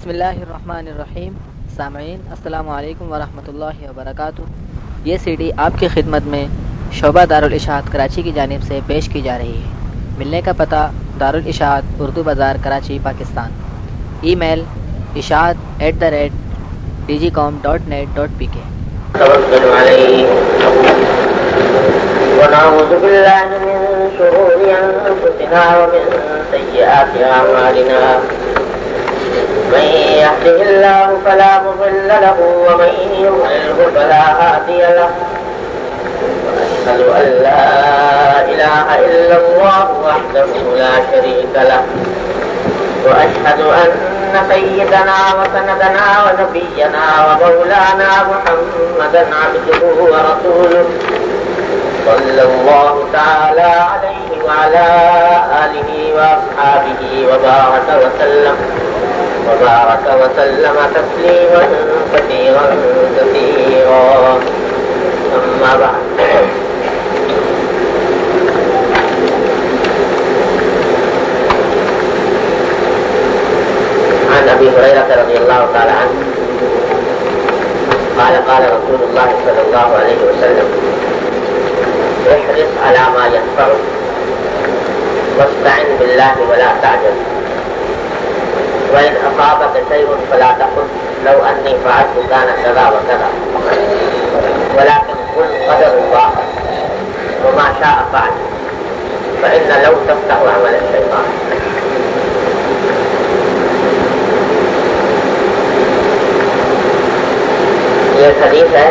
بسم اللہ الرحمن الرحیم سامعین السلام علیکم ورحمۃ اللہ وبرکاتہ یہ سی ڈی آپ کی خدمت میں شعبہ دارالاشاعت کراچی کی جانب سے پیش کی جا رہی ہے ملنے کا پتہ دارالاشاعت اردو بازار کراچی پاکستان ای میل اشاعت at the rate D G com dot net dot P K ونعوذ بالله من شرور أنفسنا ومن سيئات أعمالنا من يهده الله فلا مضل له ومن يضلله فلا هادي له. وأشهد أن لا إله إلا الله وحده لا شريك له. وأشهد أن سيدنا وسندنا ونبينا ومولانا محمدا عبده ورسوله صلى الله تعالى عليه وعلى آله وأصحابه وبارك وسلم. وبارك وسلم تسليما كثيرا كثيرا. أما بعد. عن أبي هريرة رضي الله تعالى عنه. قال قال رسول الله صلى الله عليه وسلم احرص على ما ينفعك واستعن بالله ولا تعجل. وإن أصابك شيء فلا تقل لو أني فعلت كان كذا وكذا. ولكن قل قدر الله وما شاء فعل. فإن لو تفتح عمل الشيطان. الحديث ہے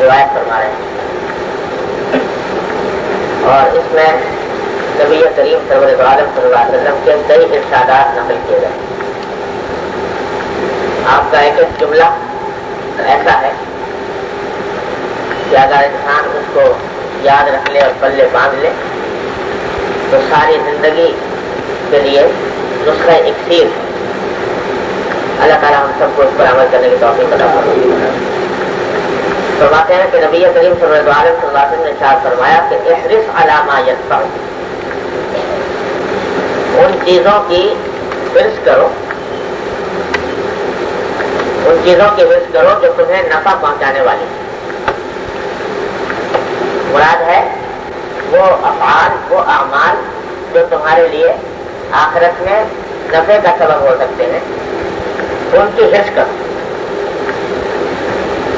روایت فرما رہے ہیں اور اس میں نبی کریم سرور عالم صلی اللہ علیہ وسلم کے کئی ارشادات نقل کیے گئے۔ آپ کا ایک ایک جملہ ایسا ہے کہ اگر انسان اس کو یاد رکھ لے اور پلے باندھ لے، تو ساری زندگی کے لیے نسخہ اکثیر اللہ تعالیٰ ہم سب کو اس پر عمل کرنے کی توفیق ادا فرماتے ہیں کہ نبی کریم صلی اللہ علیہ وسلم نے شاہ فرمایا کہ احرص علامہ یسفا ان چیزوں کی حرص کرو۔ ان چیزوں کی حرص کرو جو تمہیں نفع پہنچانے والی۔ مراد ہے وہ افعال، وہ اعمال جو تمہارے لیے آخرت میں نفع کا سبب ہو سکتے ہیں۔ ان کی حرص کرو۔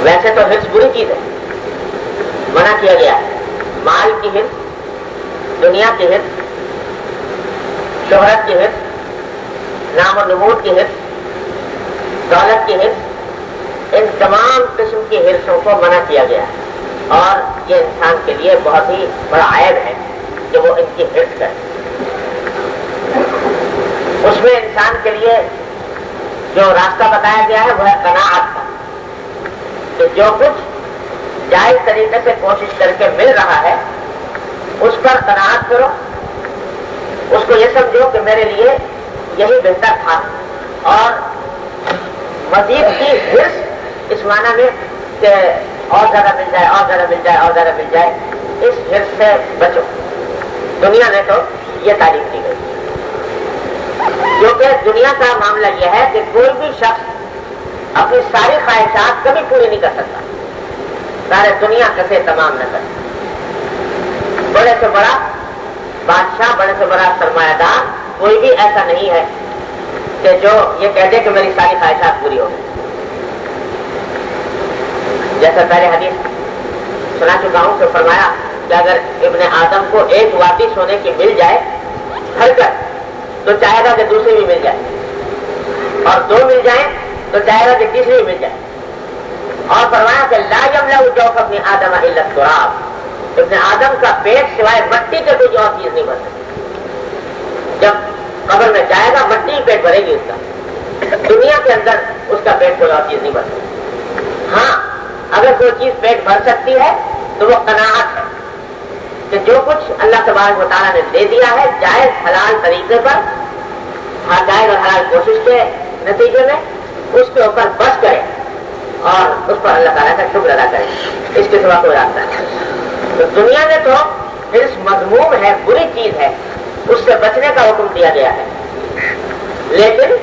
ویسے تو حرص بری چیز ہے۔ منع کیا گیا ہے۔ مال کی حرص دنیا کی حرص شہرت کی حرص نام و نمود کی حرص دولت کی حرص ان تمام قسم کی حرصوں کو منع کیا گیا ہے۔ اور یہ انسان کے لیے بہت ہی بڑا عائد ہے کہ وہ ان کی حرص کرے۔ اس میں انسان کے لیے جو راستہ بتایا گیا ہے وہ ہے قناعت کا۔ کہ جو کچھ جائز طریقے سے کوشش کر کے مل رہا ہے، اس پر قناعت کرو۔ اس کو یہ سمجھو کہ میرے لیے یہی بہتر تھا۔ اور مزید کی حرص اس معنی میں کہ اور زیادہ مل جائے، اور زیادہ مل جائے، اور زیادہ مل جائے۔ اس حرص سے بچو۔ دنیا میں تو یہ تعریف کی گئی۔ کیونکہ دنیا کا معاملہ یہ ہے کہ کوئی بھی شخص اپنی ساری خواہشات کبھی پوری نہیں کر سکتا۔ سارے دنیا کسے تمام نہ کر بڑے سے بڑا بادشاہ بڑے سے بڑا سرمایہ دار، کوئی بھی ایسا نہیں ہے کہ جو یہ کہہ دے کہ میری ساری خواہشات پوری ہو گئی۔ جیسا پہلے حدیث سنا چکا ہوں کہ فرمایا کہ اگر ابن آدم کو ایک واپی سونے کی مل جائے گھر کر تو چاہے گا کہ دوسری بھی مل جائے۔ اور دو مل جائیں، تو چاہے گا کہ تیسری بھی مل جائے۔ اور فرمایا کہ لا جم جوف اپنی آدم علت سراب ابن آدم کا پیٹ سوائے مٹی کے کوئی اور چیز نہیں بن سکتی۔ جب قبر میں جائے گا، مٹی ہی پیٹ بھرے گی اس کا۔ دنیا کے اندر اس کا پیٹ کوئی اور چیز نہیں بن سکتی۔ ہاں اگر کوئی چیز پیٹ بھر سکتی ہے، تو وہ قناعت ہے۔ کہ جو کچھ اللہ تبارک مطالعہ نے دے دیا ہے، جائز، حلال طریقے پر ہاں جائز اور حلال کوشش کے نتیجے میں، اس کے اوپر بس کرے اور اس پر اللہ تعالیٰ کا شکر ادا کرے۔ اس کے سوا کوئی راستہ نہیں۔ تو دنیا میں تو حرص مضموم ہے، بری چیز ہے، اس سے بچنے کا حکم دیا گیا ہے۔ لیکن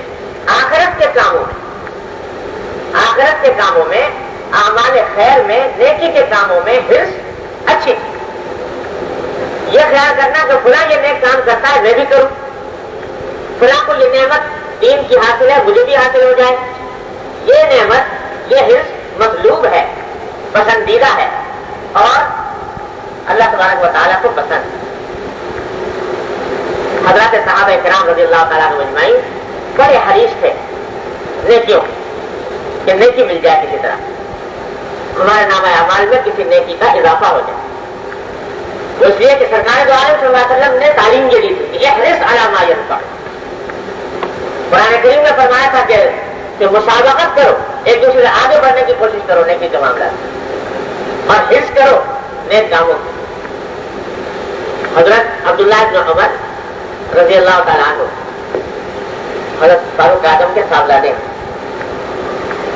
آخرت کے کاموں میں، آخرت کے کاموں میں، اعمال خیر میں، نیکی کے کاموں میں ہرس اچھی تھی۔ یہ خیال کرنا کہ فلاں یہ نیک کام کرتا ہے، میں بھی کروں۔ فلاں کو یہ نعمت دین کی حاصل ہے، مجھے بھی حاصل ہو جائے۔ یہ نعمت، یہ ہرس مطلوب ہے، پسندیدہ ہے۔ اور اللہ تبارک و تعالیٰ کو پسند۔ حضرت صاحب کرام رضی اللہ تعالیٰ مجمعی بڑے حریش تھے۔ نیکیوں کہ نیکی مل جائے کسی طرح۔ ہمارے نام اعمال میں کسی نیکی کا اضافہ ہو جائے۔ اس لیے کہ سرکار جو عالم صلی اللہ علیہ وسلم نے تعلیم یہ دی تھی یہ حرص علامہ کا قرآن کریم نے فرمایا تھا کہ کہ مسابقت کرو، ایک دوسرے سے آگے بڑھنے کی کوشش کرو، نیکی کے معاملہ۔ اور حص کرو، نیک کاموں کی۔ حضرت عبداللہ ابن عمر رضی اللہ تعالیٰ عنہ، حضرت فاروق آدم کے سامنے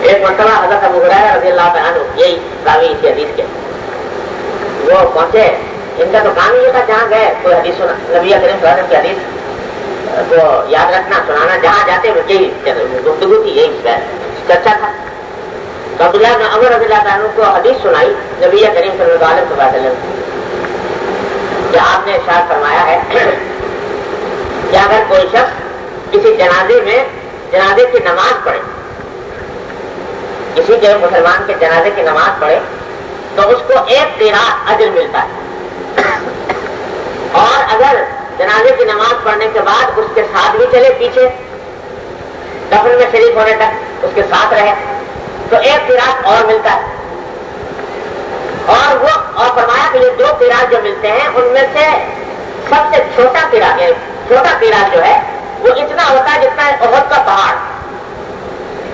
ایک مرتبہ حضرت ابو حرائر رضی اللہ تعالیٰ عنہ، یہی راوی اسی حدیث کے، وہ پہنچے، ان کا تو کام یہ تھا جہاں گئے، کوئی حدیث سنا، نبی کریم صلی اللہ علیہ وسلم کی حدیث کو یاد رکھنا، سنانا، جہاں جاتے وہ یہی گفتگو تھی یہی چرچا تھا۔ تو عبداللہ نے امر رضی اللہ تعالیٰ کو حدیث سنائی، نبی کریم صلی اللہ علیہ وسلم۔ کہ آپ نے ارشاد فرمایا ہے کہ اگر کوئی شخص کسی جنازے میں جنازے کی نماز پڑھے، کسی کے مسلمان کے جنازے کی نماز پڑھے، تو اس کو ایک تیرا اجر ملتا ہے۔ اور اگر جنازے کی نماز پڑھنے کے بعد اس کے ساتھ بھی چلے پیچھے، دفن میں شریف ہونے تک اس کے ساتھ رہے، تو ایک تیراک اور ملتا ہے۔ اور وہ اور فرمایا کہ یہ دو تیراک جو ملتے ہیں، ان میں سے سب سے چھوٹا تیراک یعنی چھوٹا تیراک جو ہے، وہ اتنا ہوتا ہے جتنا عہد کا پہاڑ،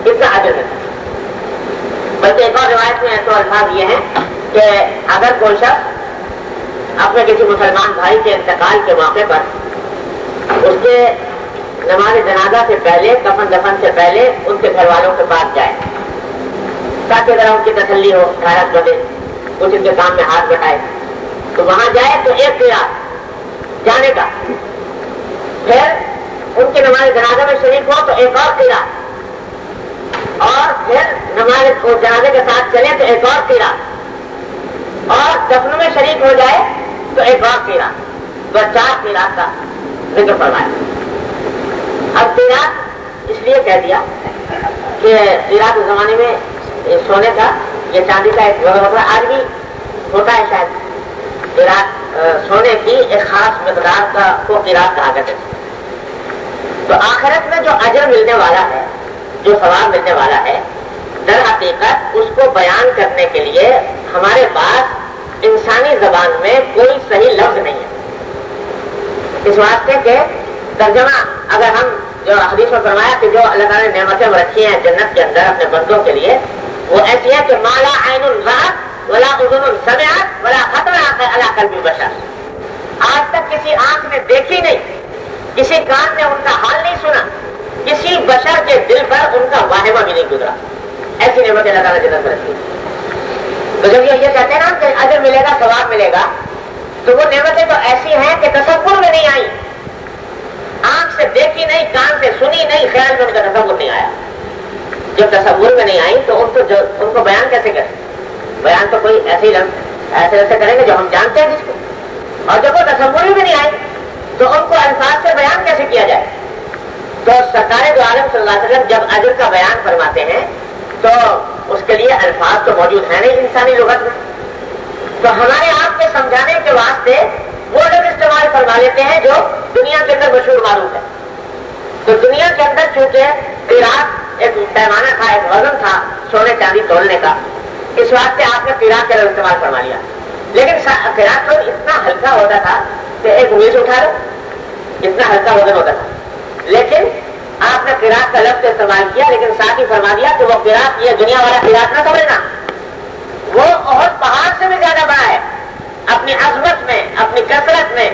اتنا ملتا ہے۔ بلکہ ایک اور روایت میں ایسے الفاظ یہ ہیں کہ اگر کوئی شخص اپنے کسی مسلمان بھائی کے انتقال کے موقع پر اس کے نماز جنازہ سے پہلے، کفن دفن سے پہلے، ان کے گھر والوں کے پاس جائے، تاکہ ذرا ان کی تسلی ہو، حیرت بنے کچھ ان کے کام میں ہاتھ بٹھائے۔ تو وہاں جائے تو ایک پھر جانے کا۔ پھر ان کے نماز جنازہ میں شریک ہو تو ایک اور پھیرا اور پھر نماز جنازے کے ساتھ چلے تو ایک اور پھیرا اور دفن میں شریک ہو جائے تو ایک اور پیرا تو چار پیرات کا ذکر فرمایا۔ اب پیرات اس لیے کہہ دیا کہ پیرات اس زمانے میں سونے کا یہ چاندی کا ایک ہوتا آج بھی ہوتا ہے شاید سونے کی ایک خاص مقدار کا کو پیرات کہا کرتے تو آخرت میں جو اجر ملنے والا ہے جو سوال ملنے والا ہے در حقیقت اس کو بیان کرنے کے لیے ہمارے پاس انسانی زبان میں کوئی صحیح لفظ نہیں ہے اس واسطے کے ترجمہ اگر ہم جو حدیث میں فرمایا کہ جو اللہ تعالیٰ نے نعمتیں رکھی ہیں جنت کے اندر اپنے بندوں کے لیے وہ ایسی ہے کہ مالا عین الرات ولا ادن السمیات ولا خطرہ اللہ کل بھی بشر. آج تک کسی آنکھ نے دیکھی نہیں. کسی کان نے ان کا حال نہیں سنا. کسی بشر کے دل پر ان کا واہمہ بھی نہیں گزرا. ایسی نعمتیں اللہ تعالیٰ جنت میں رکھی. تو جب یہ کہتے ہیں نا کہ اجر ملے گا، ثواب ملے گا، تو وہ نعمتیں تو ایسی ہیں کہ تصور میں نہیں آئی آنکھ سے دیکھی نہیں، کان سے سنی نہیں، خیال میں ان کا تصور نہیں آیا. جب تصور میں نہیں آئی تو ان کو جو ان کو بیان کیسے کریں؟ بیان تو کوئی ایسے ہی ایسے ایسے کریں گے جو ہم جانتے ہیں جس کو۔ اور جب وہ تصور میں نہیں آئی تو ان کو الفاظ سے بیان کیسے کیا جائے؟ تو سرکار جو عالم صلی اللہ علیہ وسلم جب اجر کا بیان فرماتے ہیں تو اس کے لیے الفاظ تو موجود ہیں نہیں انسانی لغت میں۔ تو ہمارے آپ کو سمجھانے کے واسطے وہ لوگ استعمال فرما لیتے ہیں جو دنیا کے اندر مشہور معروف ہے تو دنیا کے اندر چونکہ عراق ایک پیمانہ تھا، ایک وزن تھا سونے چاندی تولنے کا، اس واسطے آپ نے پیراک کا استعمال فرما لیا۔ لیکن فراق تو اتنا ہلکا ہوتا تھا کہ ایک انگلی اٹھا لو، اتنا ہلکا وزن ہوتا تھا۔ لیکن آپ نے فراق کا لفظ استعمال کیا، لیکن ساتھ ہی فرما دیا کہ وہ فراق یہ دنیا والا فراق نہ سمجھنا۔ وہ بہت پہاڑ سے بھی زیادہ بڑا ہے۔ اپنی عظمت میں، اپنی کثرت میں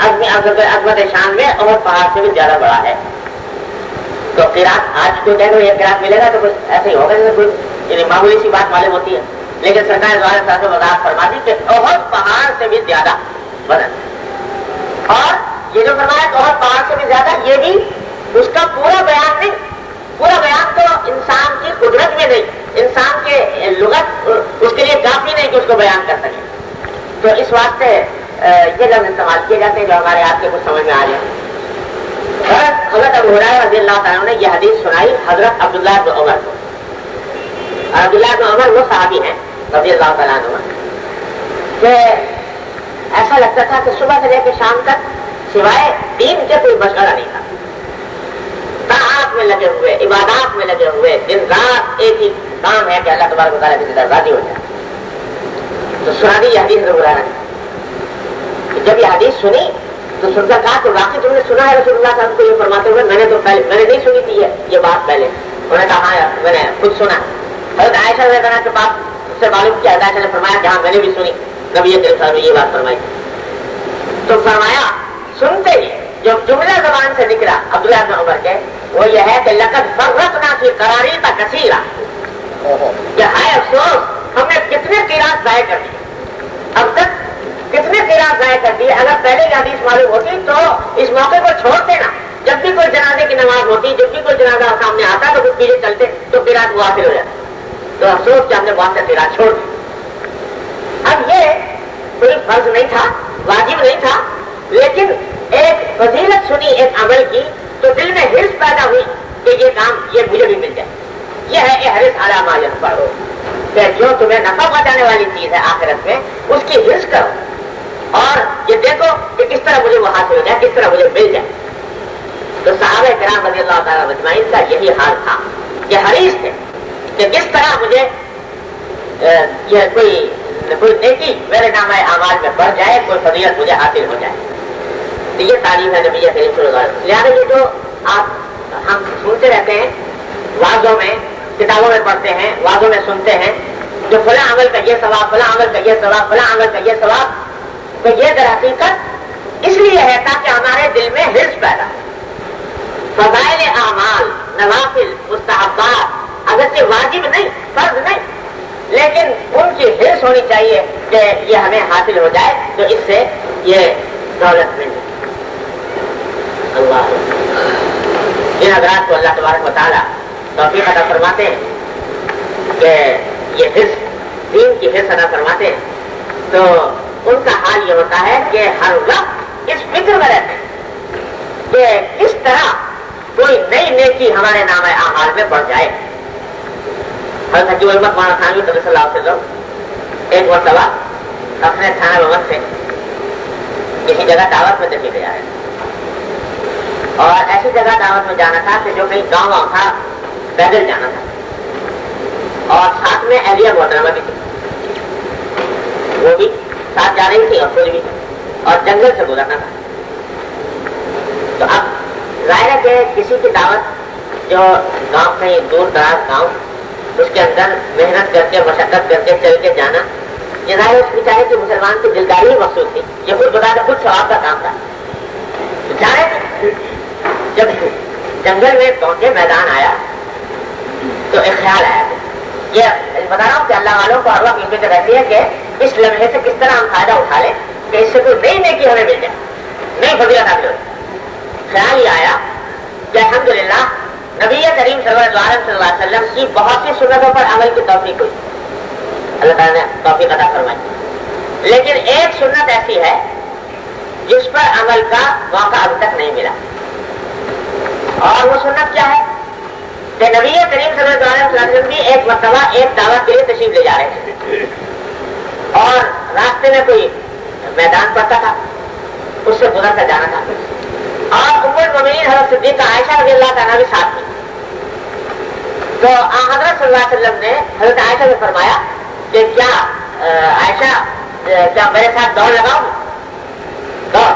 عظمت شان میں اور پہاڑ سے بھی زیادہ بڑا ہے۔ تو فراق آج کو کہہ دو یہ فراق ملے گا تو کچھ ایسے ہی ہوگا جیسے یعنی معمولی سی بات معلوم ہوتی ہے۔ لیکن سرکار دوارا صاحب وضاحت فرما دی کہ بہت پہاڑ سے بھی زیادہ بدن اور یہ جو فرمایا تو اور پہاڑ سے بھی زیادہ، یہ بھی اس کا پورا بیان نہیں۔ پورا بیان تو انسان کی قدرت میں نہیں۔ انسان کے لغت اس کے لیے کافی نہیں کہ اس کو بیان کر سکے۔ تو اس واسطے یہ لفظ استعمال کیے جاتے ہیں جو ہمارے آپ کے کچھ سمجھ میں آ جائے حضرت ابو رضی اللہ تعالیٰ نے یہ حدیث سنائی حضرت عبداللہ بن عمر کو۔ عبداللہ بن عمر وہ صحابی ہیں، رضی اللہ تعالیٰ عنہ۔ کہ ایسا لگتا تھا کہ صبح سے لے کے شام تک سوائے دین کے کوئی مشورہ نہیں تھا۔ طاعت میں لگے ہوئے، عبادات میں لگے ہوئے، دن رات ایک ہی کام ہے کہ اللہ تبارک مطالعہ کی راضی ہو جائے۔ تو سنا دی یہ حدیث ضرور ہے جب یہ حدیث سنی تو سن کر کہا کہ واقعی تم نے سنا ہے رسول اللہ صاحب کو یہ فرماتے ہوئے؟ میں نے تو پہلے میں نے نہیں سنی تھی یہ بات پہلے۔ انہوں نے کہا ہاں میں نے خود سنا۔ حضرت عائشہ رضی کے پاس اس سے معلوم کیا عائشہ نے فرمایا کہ ہاں میں نے بھی سنی۔ نبی صاحب نے یہ بات فرمائی۔ تو فرمایا سنتے ہی جو جملہ زبان سے نکلا عبداللہ بن عمر کے وہ یہ ہے کہ لقد فرقنا کی قراری کا کثیرہ کہ ہائے افسوس ہم نے کتنے تیراک ضائع کر دیے۔ اب تک کتنے تیراک ضائع کر دیے؟ اگر پہلے کی حدیث معلوم ہوتی تو اس موقع کو چھوڑ دینا۔ جب بھی کوئی جنازے کی نماز ہوتی، جب بھی کوئی جنازہ سامنے آتا تو پھر پیچھے چلتے، تو تیراک وہ حاصل ہو جاتا۔ تو افسوس کہ ہم نے بہت سے تیراک چھوڑ دی اب یہ کوئی فرض نہیں تھا، واجب نہیں تھا، لیکن ایک فضیلت سنی، ایک عمل کی، تو دل میں ہرس پیدا ہوئی کہ یہ کام یہ مجھے بھی مل جائے۔ یہ ہے کہ ہر سارا پڑھو کہ جو تمہیں نفع بچانے والی چیز ہے آخرت میں، اس کی ہرس کرو۔ اور یہ دیکھو کہ کس طرح مجھے وہ حاصل ہو جائے، کس طرح مجھے مل جائے۔ تو صاحب کرام رضی اللہ تعالیٰ مجمعین کا یہی حال تھا۔ یہ حریث تھے کہ کس طرح مجھے یہ کوئی کوئی نیکی میرے نام آواز میں بڑھ جائے، کوئی فضیلت مجھے حاصل ہو جائے۔ تو یہ تعلیم ہے نبی کریم صلی اللہ علیہ وسلم۔ لہٰذا یہ جو آپ، ہم سنتے رہتے ہیں، واضحوں میں، کتابوں میں پڑھتے ہیں، واضحوں میں سنتے ہیں، جو فلاں عمل کا یہ ثواب، فلاں عمل کا یہ ثواب، فلاں عمل کا یہ ثواب تو یہ در حقیقت اس لیے ہے تاکہ ہمارے دل میں ہرس پیدا فضائل اعمال، نوافل، مستحبات، اگر سے واجب نہیں، فرض نہیں، لیکن ان کی ہرس ہونی چاہیے کہ یہ ہمیں حاصل ہو جائے، تو اس سے یہ دولت مل جائے اللہ ان حضرات کو اللہ تبارک مطالعہ توفیق ادا فرماتے ہیں کہ یہ حص دین کی حص ادا فرماتے ہیں۔ تو ان کا حال یہ ہوتا ہے کہ ہر وقت اس فکر میں رہتے ہیں کہ کس طرح کوئی نئی نیکی ہمارے نام آہار میں بڑھ جائے۔ حضرت حجیب المت مانا خانوی صلی اللہ علیہ وسلم ایک مرتبہ اپنے تھانہ محمد سے کسی جگہ دعوت میں دیکھی گیا ہے۔ اور ایسی جگہ دعوت میں جانا تھا کہ جو کہیں گاؤں گاؤں تھا، پیدل جانا تھا۔ اور ساتھ میں اہلیہ محترمہ بھی تھی وہ بھی ساتھ جا رہی تھی اور خود بھی اور جنگل سے گزرنا تھا۔ تو اب ظاہر ہے کہ کسی کی دعوت جو گاؤں کہیں دور دراز گاؤں، اس کے اندر محنت کر کے، مشقت کر کے چل کے جانا، یہ ظاہر اس بیچارے کی مسلمان کی دلداری ہی مخصوص تھی۔ یہ خود بتا خود ثواب کا کام تھا۔ جب جنگل میں پہنچے، میدان آیا، تو ایک خیال آیا۔ یہ بتا رہا ہوں کہ اللہ والوں کو ہر وقت فکر رہتی ہے کہ اس لمحے سے کس طرح ہم فائدہ اٹھا لیں کہ اس سے کوئی نئی نیکی ہمیں مل جائے۔ نئی فضیلت حاصل ہو خیال یہ آیا کہ الحمد للہ نبی کریم صلی اللہ علیہ وسلم کی بہت سی سنتوں پر عمل کی توفیق ہوئی۔ اللہ تعالیٰ نے توفیق ادا فرمائی۔ لیکن ایک سنت ایسی ہے جس پر عمل کا موقع ابھی تک نہیں ملا۔ اور وہ سنت کیا ہے؟ کہ نبی کریم صلی اللہ علیہ وسلم بھی ایک مرتبہ ایک دعوت کے لیے تشریف لے جا رہے تھے۔ اور راستے میں کوئی میدان پڑتا تھا، اس سے گزر کر جانا تھا۔ اور عمر ممین حضرت صدیق عائشہ رضی اللہ تعالیٰ بھی ساتھ تھی تو حضرت صلی اللہ علیہ وسلم نے حضرت عائشہ سے فرمایا کہ کیا عائشہ کیا میرے ساتھ دوڑ لگاؤں دوڑ۔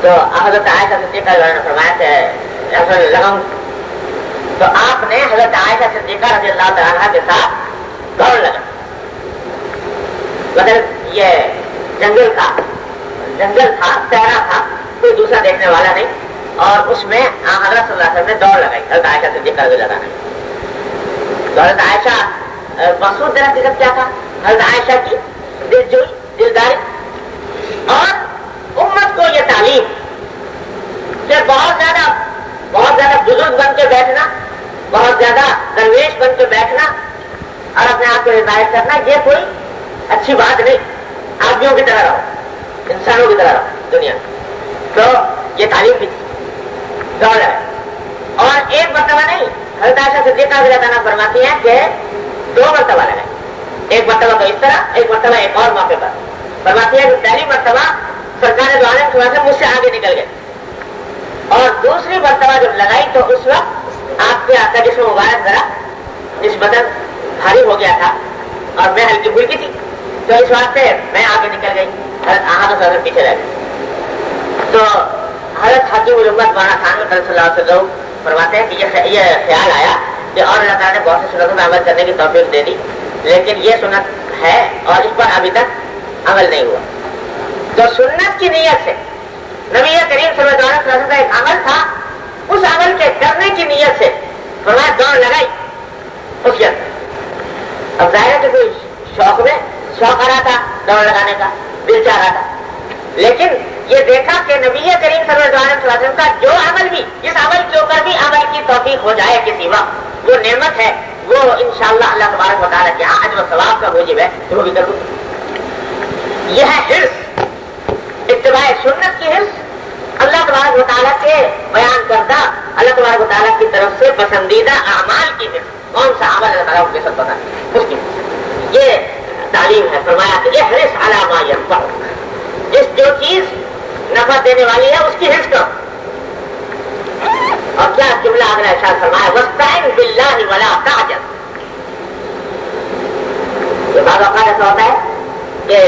تو حضرت عائشہ صدیقہ نے فرمایا کہ لگاؤں تو آپ نے حضرت عائشہ صدیقہ رضی اللہ تعالیٰ کے ساتھ دوڑ لگا۔ مطلب یہ جنگل کا جنگل تھا تیرا تھا، کوئی دوسرا دیکھنے والا نہیں۔ اور اس میں حضرت صلی اللہ علیہ وسلم نے دوڑ لگائی، حضرت عائشہ صدیقہ رضی اللہ نہیں تو حضرت عائشہ مقصود دینا سب کیا تھا؟ حضرت عائشہ کی دل جوئی، دلداری۔ اور امت کو یہ بہت زیادہ بہت زیادہ بزرگ بن کے بیٹھنا، بہت زیادہ درویش بن کے بیٹھنا اور اپنے آپ کو ہدایت کرنا، یہ کوئی اچھی بات نہیں۔ آدمیوں کی طرح رہو، انسانوں کی طرح رہو دنیا۔ تو یہ تعلیم بھی تھی۔ دور ہے۔ اور ایک مرتبہ نہیں ہرداشا سے دیکھا بھی رہتا فرماتی ہے کہ دو مرتبہ لگائے ایک مرتبہ تو اس طرح، ایک مرتبہ ایک اور موقع پر۔ فرماتی ہے کہ پہلی مرتبہ سرکار جو عالم سے مجھ سے آگے نکل گئے۔ اور دوسری مرتبہ جب لگائی تو اس وقت آپ کے آتا جس میں مبارک ذرا اس بدن بھاری ہو گیا تھا اور میں ہلکی پھلکی تھی۔ تو اس واسطے میں آگے نکل گئی۔ حضرت آہا تو سر پیچھے رہ گئی تو حضرت حکیم الامت مانا خان صلی اللہ علیہ وسلم فرماتے ہیں کہ یہ خیال آیا کہ اور اللہ تعالیٰ نے بہت سے سنتوں میں عمل کرنے کی توفیق دے دی، لیکن یہ سنت ہے اور اس پر ابھی تک عمل نہیں ہوا۔ تو سنت کی نیت سے نبی کریم صلی اللہ علیہ وسلم کا ایک عمل تھا، اس عمل کے کرنے کی نیت سے فرمایا، دوڑ لگائی اس کے اندر اب ظاہر کہ کوئی شوق میں شوق آ رہا تھا دوڑ لگانے کا، دل چاہ رہا تھا۔ لیکن یہ دیکھا کہ نبی کریم صلی اللہ علیہ وسلم کا جو عمل بھی، اس عمل کے اوپر بھی عمل کی توفیق ہو جائے کسی وقت وہ نعمت ہے، وہ انشاءاللہ اللہ تبارک بتا رہا کہ ہاں اجم ثواب کا موجب ہے وہ بھی کروں یہ ہے حرص۔ اتباع سنت کی حرص اللہ تبارک مطالعہ کے بیان کردہ اللہ تبارک مطالعہ کی طرف سے پسندیدہ اعمال کی حرص کون سا عمل اللہ تعالیٰ کے ساتھ بتا اس کی یہ تعلیم ہے، فرمایا کہ یہ حرص علامہ جس جو چیز نفع دینے والی ہے، اس کی حرص کرو۔ اور کیا جملہ اگلا احساس فرمایا؟ وسطین بلّہ ولا تاجر یہ بعض اوقات ایسا ہوتا ہے کہ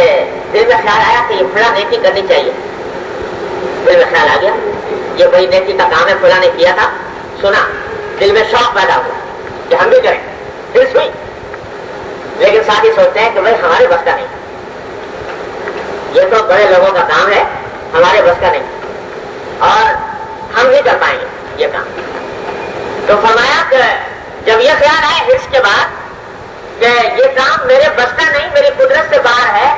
دل میں خیال آیا کہ یہ فلاں نیکی کرنی چاہیے۔ دل میں خیال آ گیا۔ یہ بڑی نیکی کا کام ہے، فلاں نے کیا تھا۔ سنا، دل میں شوق پیدا ہوا کہ ہم بھی کریں۔ دل سوئی۔ لیکن ساتھ ہی سوچتے ہیں کہ بھائی، ہمارے بس کا نہیں۔ یہ تو بڑے لوگوں کا کام ہے، ہمارے بس کا نہیں۔ اور ہم نہیں کر پائیں گے یہ کام۔ تو فرمایا کہ جب یہ خیال آئے ہرس کے بعد کہ یہ کام میرے بس کا نہیں، میری قدرت سے باہر ہے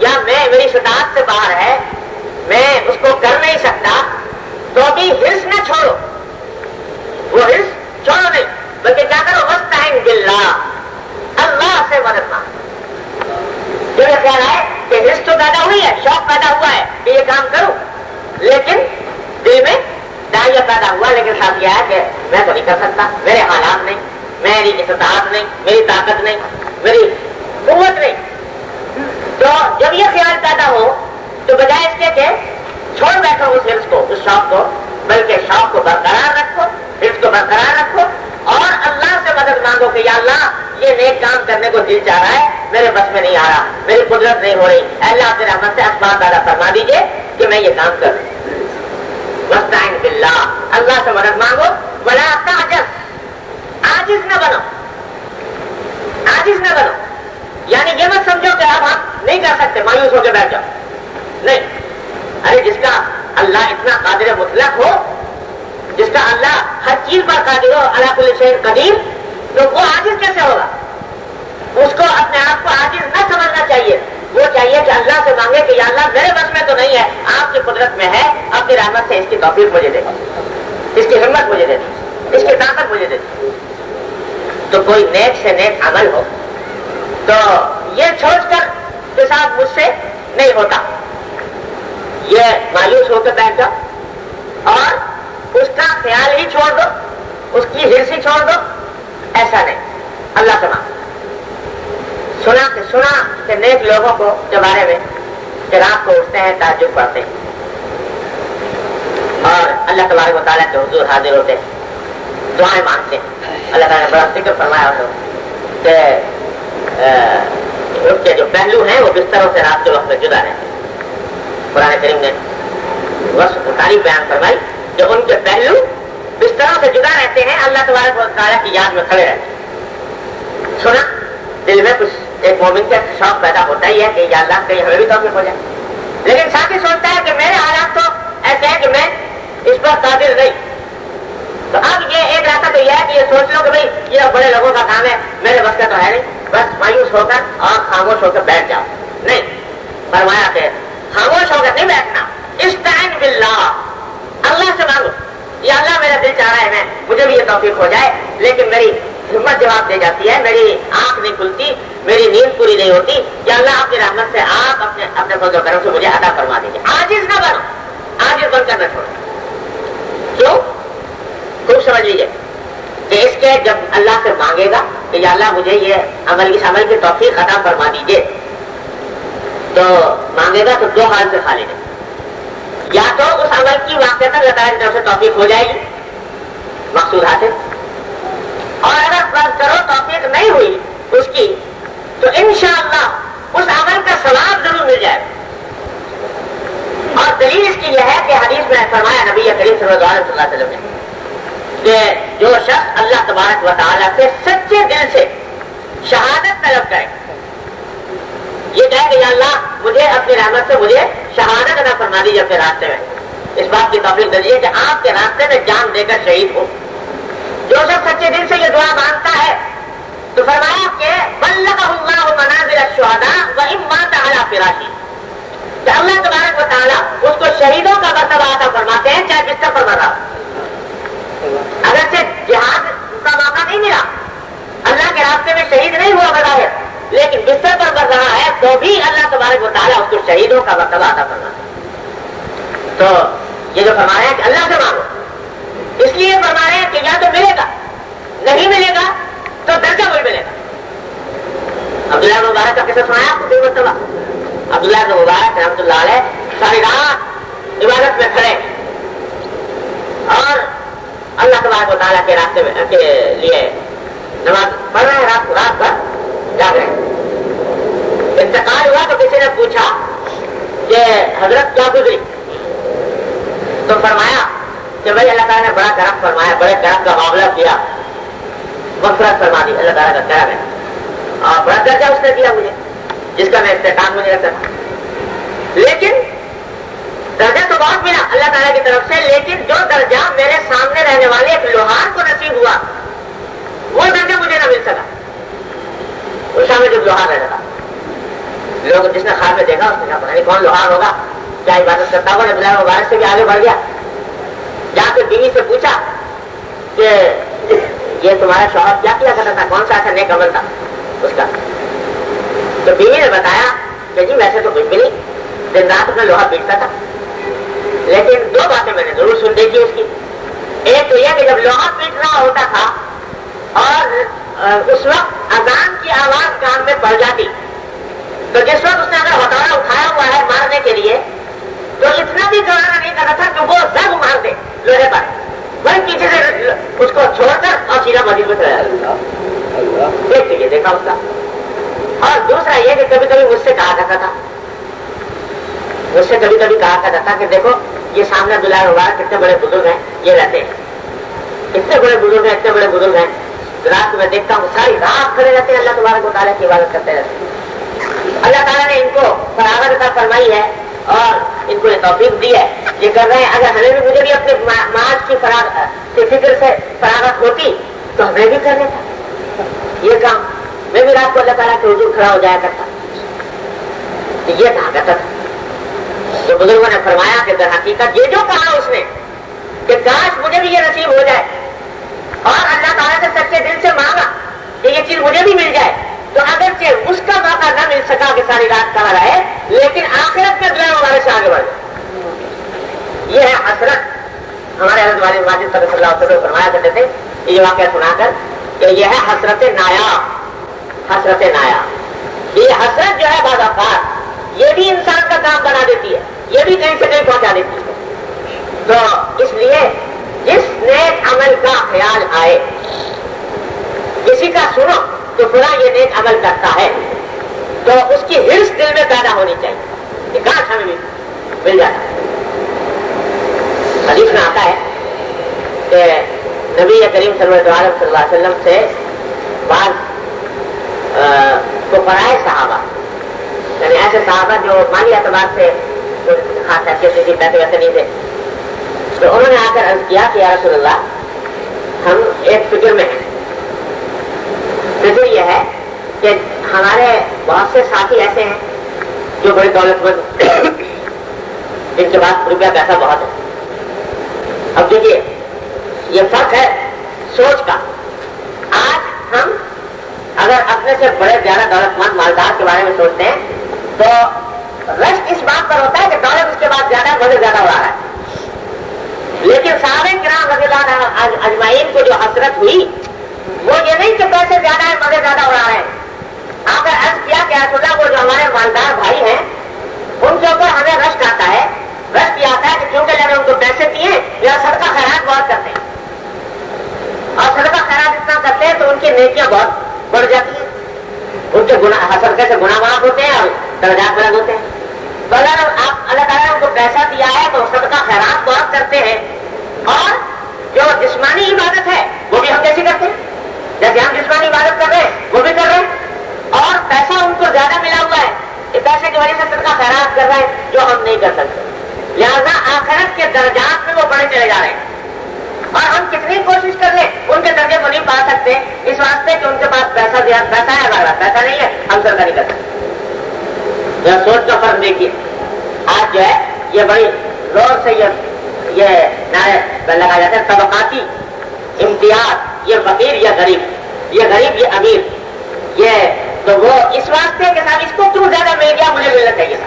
یا میں میری شداعت سے باہر ہے، میں اس کو کر نہیں سکتا، تو ابھی ہرس نہ چھوڑو۔ وہ ہرس چھوڑو نہیں، بلکہ کیا کرو بس ٹائم اللہ سے مدد مانگ یہ خیال آئے کہ ہرس تو پیدا ہوئی ہے، شوق پیدا ہوا ہے کہ یہ کام کروں لیکن دل میں دائیا پیدا ہوا، لیکن ساتھ یہ ہے کہ میں تو نہیں کر سکتا، میرے حالات نہیں، میری استطاعت نہیں، میری طاقت نہیں، میری قوت نہیں۔ تو جب یہ خیال پیدا ہو، تو بجائے اس کے کہ چھوڑ بیٹھو اس ہلس کو، اس شوق کو، بلکہ شوق کو برقرار رکھو ہلس کو برقرار رکھو، اور اللہ سے مدد مانگو کہ یا اللہ، یہ نیک کام کرنے کو دل چاہ رہا ہے، میرے بس میں نہیں آ رہا، میری قدرت نہیں ہو رہی۔ اللہ اپنے رحمت سے اسمان پیدا فرما دیجیے کہ میں یہ کام کر وسطین بلّہ اللہ سے مدد مانگو۔ بلا تعجز۔ آجز نہ بنو۔ آجز نہ بنو۔ یعنی یہ مت سمجھو کہ اب ہم نہیں کر سکتے، مایوس ہو کے بیٹھ جاؤ۔ نہیں۔ ارے، جس کا اللہ اتنا قادر مطلق ہو، جس کا اللہ ہر چیز پر قادر ہو اللہ کل شہر قدیم تو وہ عاجز کیسے ہوگا؟ اس کو اپنے آپ کو عاجز نہ سمجھنا چاہیے۔ وہ چاہیے کہ اللہ سے مانگے کہ یا اللہ میرے بس میں تو نہیں ہے، آپ کی قدرت میں ہے اپنی رحمت سے اس کی توفیق مجھے دے اس کی ہمت مجھے دے اس کی طاقت مجھے دے تو کوئی نیک سے نیک عمل ہو تو یہ سوچ کر کے ساتھ مجھ سے نہیں ہوتا۔ یہ مایوس ہو کے بیٹھ جاؤ اور اس کا خیال ہی چھوڑ دو، اس کی ہرسی چھوڑ دو، ایسا نہیں۔ اللہ سے سنا کہ سنا کہ نیک لوگوں کو کے بارے میں کہ رات کو اٹھتے ہیں، تعجب پڑھتے ہیں۔ اور اللہ تبارک مطالعہ کے حضور حاضر ہوتے ہیں، دعائیں مانگتے ہیں۔ اللہ تعالیٰ نے بڑا فکر فرمایا کہ ہاں۔ ان کے جو پہلو ہیں وہ بستروں سے رات کے وقت میں جدا رہتے ہیں؟ قرآن کریم نے بس تعریف بیان فرمائی کہ ان کے پہلو بستروں سے جدا رہتے ہیں، اللہ تبارک تعالیٰ کی یاد میں کھڑے رہتے ہیں۔ سنا، دل میں کچھ ایک مومن کا شوق پیدا ہوتا ہی ہے کہ یا اللہ کہیں ہمیں بھی توفیق ہو جائے۔ لیکن ساتھ ہی سوچتا ہے کہ میرے حالات تو ایسے ہیں کہ میں اس پر قابل نہیں۔ تو اب یہ ایک راستہ تو یہ ہے کہ یہ سوچ لو کہ بھائی یہ بڑے لوگوں کا کام ہے، میرے بس کا تو ہے نہیں۔ بس مایوس ہو کر اور خاموش ہو کر بیٹھ جاؤ۔ نہیں، فرمایا کہ خاموش ہو کر نہیں بیٹھنا۔ اسٹینڈ باللہ۔ اللہ سے مانگو۔ یہ اللہ میرا دل چاہ رہا ہے، میں، مجھے بھی یہ توفیق ہو جائے، لیکن میری ہمت جواب دے جاتی ہے، میری آنکھ نہیں کھلتی، میری نیند پوری نہیں ہوتی۔ یا اللہ آپ کی رحمت سے آپ اپنے اپنے فضل و کرم سے مجھے ادا کروا دیجیے اس میں بنو۔ آج اس بن کر نہ چھوڑو۔ کیوں؟ خوب سمجھ لیجیے کہ اس کے جب اللہ سے مانگے گا کہ یا اللہ مجھے یہ عمل اس عمل کی توفیق عطا فرما دیجیے تو مانگے گا تو دو حال سے خالی نہیں یا تو اس عمل کی واقع اللہ تعالیٰ کی طرف سے توفیق ہو جائے گی۔ مقصود حاصل اور اگر فرض کرو توفیق نہیں ہوئی اس کی، تو انشاءاللہ اس عمل کا ثواب ضرور مل جائے۔ اور دلیل اس کی یہ ہے کہ حدیث میں فرمایا نبی کریم صلی اللہ علیہ وسلم نے کہ جو شخص اللہ تبارک و تعالیٰ سے سچے دل سے شہادت طلب کرے، یہ کہے کہ یا اللہ، مجھے اپنی رحمت سے مجھے شہادت ادا فرما دیجیے اپنے راستے میں۔ اس بات کی توفیق دیجیے کہ آپ کے راستے میں جان دے کر شہید ہوں جو سب سچے دل سے یہ دعا مانگتا ہے، تو فرمایا کہ بلغ اللہ منازل الشہداء و اما تعالی فراشی کہ اللہ تبارک و تعالیٰ اس کو شہیدوں کا مرتبہ عطا فرماتے ہیں، چاہے جس کا فرما اگرچہ جہاد کا موقع نہیں ملا۔ اللہ کے راستے میں شہید نہیں ہوا بظاہر لیکن بستر پر بڑھ رہا ہے، تو بھی اللہ تبارک و تعالیٰ اس کو شہیدوں کا مرتبہ عطا فرما تو یہ جو فرما رہے ہیں کہ اللہ سے مانگو۔ اس لیے فرما رہے ہیں کہ یا تو ملے گا، نہیں ملے گا، تو درجہ وہی ملے گا۔ عبداللہ مبارک کا کیسے سنایا آپ کو مرتبہ۔ عبداللہ اللہ مبارک رحمۃ اللہ علیہ ساری رات عبادت میں کھڑے۔ اور اللہ تبارک و تعالیٰ کے راستے میں کے لیے نماز پڑھ رہے ہیں، رات رات بھر جاگ رہے انتقال ہوا تو کسی نے پوچھا کہ حضرت کیا گزری؟ تو فرمایا کہ بھائی اللہ تعالیٰ نے بڑا کرم فرمایا، بڑے کرم کا معاملہ کیا۔ مفرت فرما دی، اللہ تعالیٰ کا کرم ہے۔ اور بڑا درجہ اس نے دیا مجھے، جس کا میں استحکام مجھے رکھتا تھا لیکن درجہ تو بہت ملا اللہ تعالیٰ کی طرف سے، لیکن جو درجہ میرے سامنے رہنے والے ایک لوہار کو نصیب ہوا، وہ درجہ مجھے نہ مل سکا۔ اس میں جو لوہار رہتا تھا لوگ جس نے خال میں دیکھا، اس نے کہا پتا نہیں کون لوہار ہوگا، کیا عبادت کرتا ہوگا نبی مبارک سے بھی آگے بڑھ گیا۔ جا کے بیوی سے پوچھا کہ یہ تمہارا شوہر کیا کیا کرتا تھا؟ کون سا ایسا نیک عمل تھا؟ اس کا۔ تو بیوی نے بتایا کہ جی ویسے تو کچھ بھی نہیں، دن رات اپنا لوہا پیٹتا تھا۔ لیکن دو باتیں میں نے ضرور سن دیکھی اس کی۔ ایک تو یہ کہ جب لوہا پیٹ رہا ہوتا تھا اور اس وقت اذان کی آواز کان میں پڑ جاتی۔ تو جس وقت اس نے اگر ہتھوڑا اٹھایا ہوا ہے مارنے کے لیے، تو اتنا بھی گوارا نہیں کرنا تھا کہ وہ زب مار دے لوہے پر۔ وہی پیچھے سے اس کو چھوڑ کر اور سیدھا مسجد میں چلا دیکھ لیجیے دیکھا اس کا۔ اور دوسرا یہ کہ کبھی کبھی مجھ سے کہا جاتا تھا مجھ سے کبھی کبھی کہا کرتا تھا کہ دیکھو، یہ سامنے دلائے مبارک کتنے بڑے بزرگ ہیں، یہ رہتے ہیں۔ اتنے بڑے بزرگ ہیں، اتنے بڑے بزرگ ہیں۔ رات میں دیکھتا ہوں، ساری رات کھڑے رہتے ہیں، اللہ تبارک و تعالیٰ کی عبادت کرتے رہتے ہیں۔ اللہ تعالیٰ نے ان کو فراغت کا فرمائی ہے اور ان کو یہ توفیق دی ہے یہ کر رہے ہیں۔ اگر ہمیں بھی مجھے بھی اپنے معاش کی فراغت فکر سے فراغت ہوتی تو ہمیں بھی کر لیتا۔ یہ کام میں بھی رات کو اللہ تعالیٰ کے حضور کھڑا ہو جایا کرتا۔ یہ کہا کرتا تھا تو بزرگوں نے فرمایا کہ در حقیقت یہ جو کہا اس نے کہ کاش مجھے بھی یہ نصیب ہو جائے اور اللہ تعالیٰ سے سچے دل سے مانگا کہ یہ چیز مجھے بھی مل جائے، تو اگرچہ اس کا موقع نہ مل سکا کہ ساری رات کہاں رہے، لیکن آخرت میں جو ہے ہمارے سے آگے بڑھ جائے یہ ہے حسرت۔ ہمارے حضرت والد واجد صلی اللہ علیہ وسلم فرمایا کرتے تھے یہ واقعہ سنا کر کہ یہ ہے حسرت نایا حسرت نایا یہ حسرت جو ہے بعض اوقات یہ بھی انسان کا کام بنا دیتی ہے، یہ بھی کہیں سے کہیں پہنچا دیتی ہے۔ تو اس لیے جس نیک عمل کا خیال آئے کسی کا سنو تو پورا یہ نیک عمل کرتا ہے۔ تو اس کی ہرس دل میں پیدا ہونی چاہیے۔ کہ کاش ہمیں بھی مل جاتا ہے؟ حدیث میں آتا ہے کہ نبی کریم صلی اللہ علیہ وسلم سے بعض کو پڑھائے صحابہ یعنی ایسے صحابہ جو مالی اعتبار سے خاص حیثیت ایسے پیسے ویسے نہیں تھے تو انہوں نے آ کر عرض کیا کہ یا رسول اللہ، ہم ایک فکر میں ہیں۔ فکر یہ ہے کہ ہمارے بہت سے ساتھی ایسے ہیں جو بڑے دولت مند جن کے پاس روپیہ پیسہ بہت ہے۔ اب دیکھیے، یہ فرق ہے سوچ کا۔ آج ہم اگر اپنے سے بڑے زیادہ دولت مند مالدار کے بارے میں سوچتے ہیں، تو رش اس بات پر ہوتا ہے کہ دولت اس کے بعد زیادہ مزے زیادہ اڑا رہا ہے۔ لیکن سارے کرام رضی اللہ اجمائین کو جو حسرت ہوئی، وہ یہ نہیں کہ پیسے زیادہ ہے مزے زیادہ اڑا رہے ہیں آپ نے عرض کیا کہ اللہ، وہ جو ہمارے مالدار بھائی ہیں، ان کے اوپر ہمیں رشک آتا ہے۔ رشک یہ آتا ہے کہ کیونکہ جب ان کو پیسے دیے، یا سڑکہ خیرات بہت کرتے ہیں۔ اور سڑکہ خیرات اتنا کرتے ہیں تو ان کی نیکیاں بہت بڑھ جاتی ہیں۔ ان کے گنا حسر سے گنا معاف ہوتے ہیں اور درجات بلند ہوتے ہیں۔ تو اگر آپ، اللہ تعالیٰ نے ان کو پیسہ دیا ہے تو صدقہ خیرات بہت کرتے ہیں۔ اور جو جسمانی عبادت ہے، وہ بھی ہم کیسی کرتے ہیں؟ جیسے ہم جسمانی عبادت کر رہے ہیں، وہ بھی کر رہے ہیں۔ اور پیسہ ان کو زیادہ ملا ہوا ہے، اس پیسے کی وجہ سے صدقہ خیرات کر رہے ہیں، جو ہم نہیں کر سکتے۔ لہذا آخرت کے درجات میں وہ بڑے چلے جا رہے ہیں۔ اور ہم کتنی کوشش کر لیں ان کے درجے کو نہیں پا سکتے۔ اس واسطے کہ ان کے پاس پیسہ دیا پیسہ ہے ہمارا پیسہ نہیں ہے۔ ہم سرکار نہیں کر سکتے سوچ کا فرق دیکھیے۔ آج جو ہے، یہ بڑی زور سے یہ یہ لگا جاتا ہے طبقاتی امتیاز، یہ فقیر یا غریب۔ یہ غریب، یہ امیر۔ یہ تو وہ اس واسطے کے ساتھ اس کو کیوں زیادہ مل گیا؟ مجھے ملنا چاہیے تھا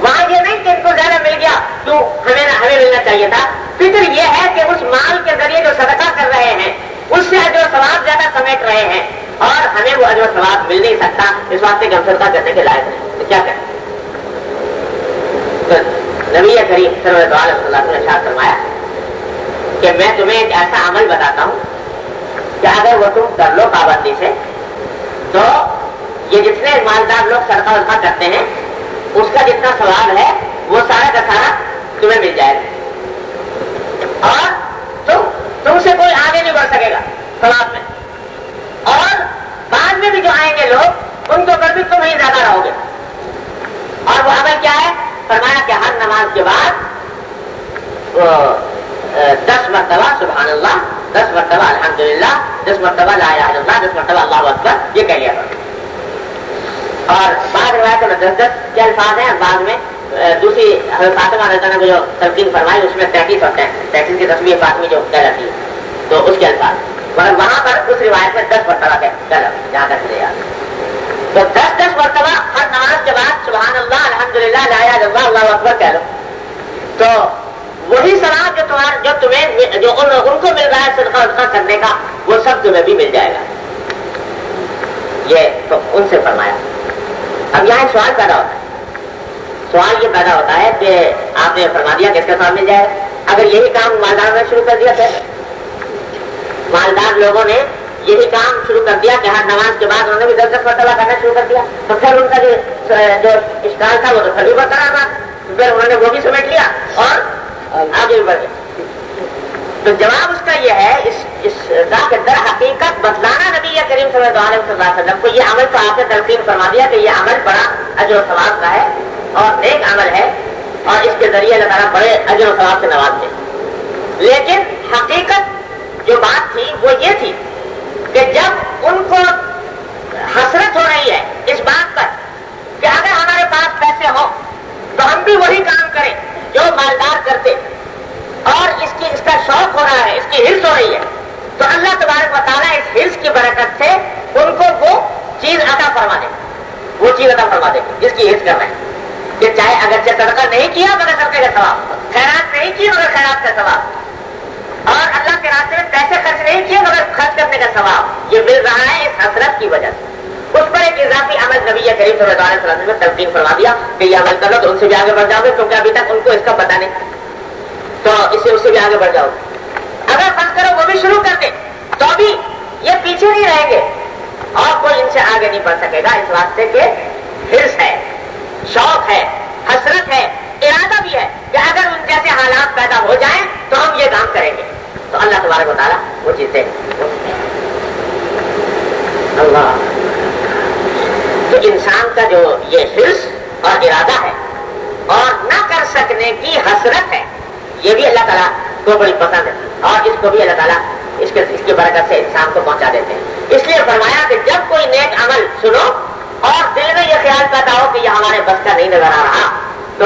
وہاں یہ نہیں کہ ان کو زیادہ مل گیا تو ہمیں ہمیں ملنا چاہیے تھا۔ فکر یہ ہے کہ اس مال کے ذریعے جو صدقہ کر رہے ہیں، اس سے جو ثواب زیادہ سمیٹ رہے ہیں۔ اور ہمیں وہ اجر ثواب مل نہیں سکتا۔ اس واسطے کہ کرنے کے لائق ہیں تو کیا کریں؟ نبی کریم سرو اللہ نے شاہ فرمایا کہ میں تمہیں ایک ایسا عمل بتاتا ہوں کہ اگر وہ تم کر لو پابندی سے، تو یہ جتنے مالدار لوگ سرکا ورکا کرتے ہیں، اس کا جتنا سوال ہے، وہ سارا کا سارا تمہیں مل جائے گا۔ اور تم تم سے کوئی آگے نہیں بڑھ سکے گا سواب میں۔ اور بعد میں بھی جو آئیں گے لوگ، ان کو کر بھی تم ہی زیادہ رہو گے۔ اور وہ عمل کیا ہے؟ فرمایا کہ ہر نماز کے بعد دس مرتبہ سبحان اللہ دس مرتبہ، الحمدللہ، دس مرتبہ، لا الہ الا اللہ، دس مرتبہ، اللہ اکبر، یہ کہہ لیا۔ اور بعض روایتوں میں دس دس کے الفاظ ہیں بعد میں دوسری حضرت فاطمہ رضا نے جو تلقین فرمائی اس میں تینتیس ہوتے ہیں تینتیس کی تصویر فاطمی جو کہلاتی ہے تو اس کے الفاظ مگر وہاں پر اس روایت میں دس مرتبہ جہاں تک لے تو دس دس مرتبہ ہر نماز کے بعد سبحان اللہ الحمد للہ لایا اللہ اللہ اکبر کہہ لو تو وہی سلام جو تمہارا جو تمہیں جو ان, ان کو مل رہا ہے صدقہ ادقہ کرنے کا وہ سب تمہیں بھی مل جائے گا یہ تو ان سے فرمایا اب یہاں سوال پیدا ہوتا ہے سوال یہ پیدا ہوتا ہے کہ آپ نے فرما دیا کس کا سوال مل جائے۔ اگر یہی کام مالدار نے شروع کر دیا پھر؟ مالدار لوگوں نے یہی کام شروع کر دیا کہ ہر نماز کے بعد انہوں نے بھی دس دس مرتبہ کرنا شروع کر دیا۔ تو پھر ان کا جو جو تھا وہ تو پھر بھی برقرار تھا۔ پھر انہوں نے وہ بھی سمیٹ لیا اور آگے بھی بڑھ گیا۔ تو جواب اس کا یہ ہے، اس اس کا کہ در حقیقت بتلانا نبی یا کریم صلی اللہ علیہ وسلم کو یہ عمل تو آپ نے تلقین فرما دیا کہ یہ عمل بڑا اجر و ثواب کا ہے اور نیک عمل ہے اور اس کے ذریعے اللہ تعالیٰ بڑے اجر و ثواب سے نواز دے لیکن حقیقت جو بات تھی وہ یہ تھی کہ جب ان کو حسرت ہو رہی ہے اس بات پر کہ اگر ہمارے پاس پیسے ہوں تو ہم بھی وہی کام کریں جو مالدار کرتے۔ اور اس کی اس کا شوق ہو رہا ہے، اس کی ہرس ہو رہی ہے۔ تو اللہ تبارک بتانا اس ہرس کی برکت سے ان کو وہ چیز عطا فرما دے۔ وہ چیز عطا فرما دے، جس کی ہرس کر رہے ہیں۔ کہ چاہے اگر صدقہ نہیں کیا، مگر سب کا ثواب۔ خیرات نہیں کی، مگر خیرات کا ثواب۔ اور اللہ کے راستے میں پیسے خرچ نہیں کیے، مگر خرچ کرنے کا ثواب۔ یہ مل رہا ہے اس حسرت کی وجہ سے۔ اس پر ایک اضافی عمل نبی کریم صلی اللہ علیہ وسلم میں تلقین فرما دیا کہ یہ عمل کر لو تو ان سے بھی آگے بڑھ جاؤ گے، کیونکہ ابھی تک ان کو اس کا پتہ نہیں۔ تو اس سے اس سے بھی آگے بڑھ جاؤ۔ اگر فرض کرو، وہ بھی شروع کر دیں تو ابھی یہ پیچھے نہیں رہیں گے۔ اور کوئی ان سے آگے نہیں بڑھ سکے گا۔ اس واسطے کے ہرس ہے، شوق ہے، حسرت ہے، ارادہ بھی ہے کہ اگر ان جیسے حالات پیدا ہو جائیں تو ہم یہ کام کریں گے۔ تو اللہ تبارک بتا وہ چیزیں اللہ۔ تو انسان کا جو یہ حرص اور ارادہ ہے اور نہ کر سکنے کی حسرت ہے یہ بھی اللہ تعالیٰ کو بڑی پسند ہے اور اس کو بھی اللہ تعالیٰ اس کے اس کی برکت سے انسان کو پہنچا دیتے ہیں۔ اس لیے فرمایا کہ جب کوئی نیک عمل سنو اور دل میں یہ خیال پیدا ہو کہ یہ ہمارے بس کا نہیں نظر آ رہا، تو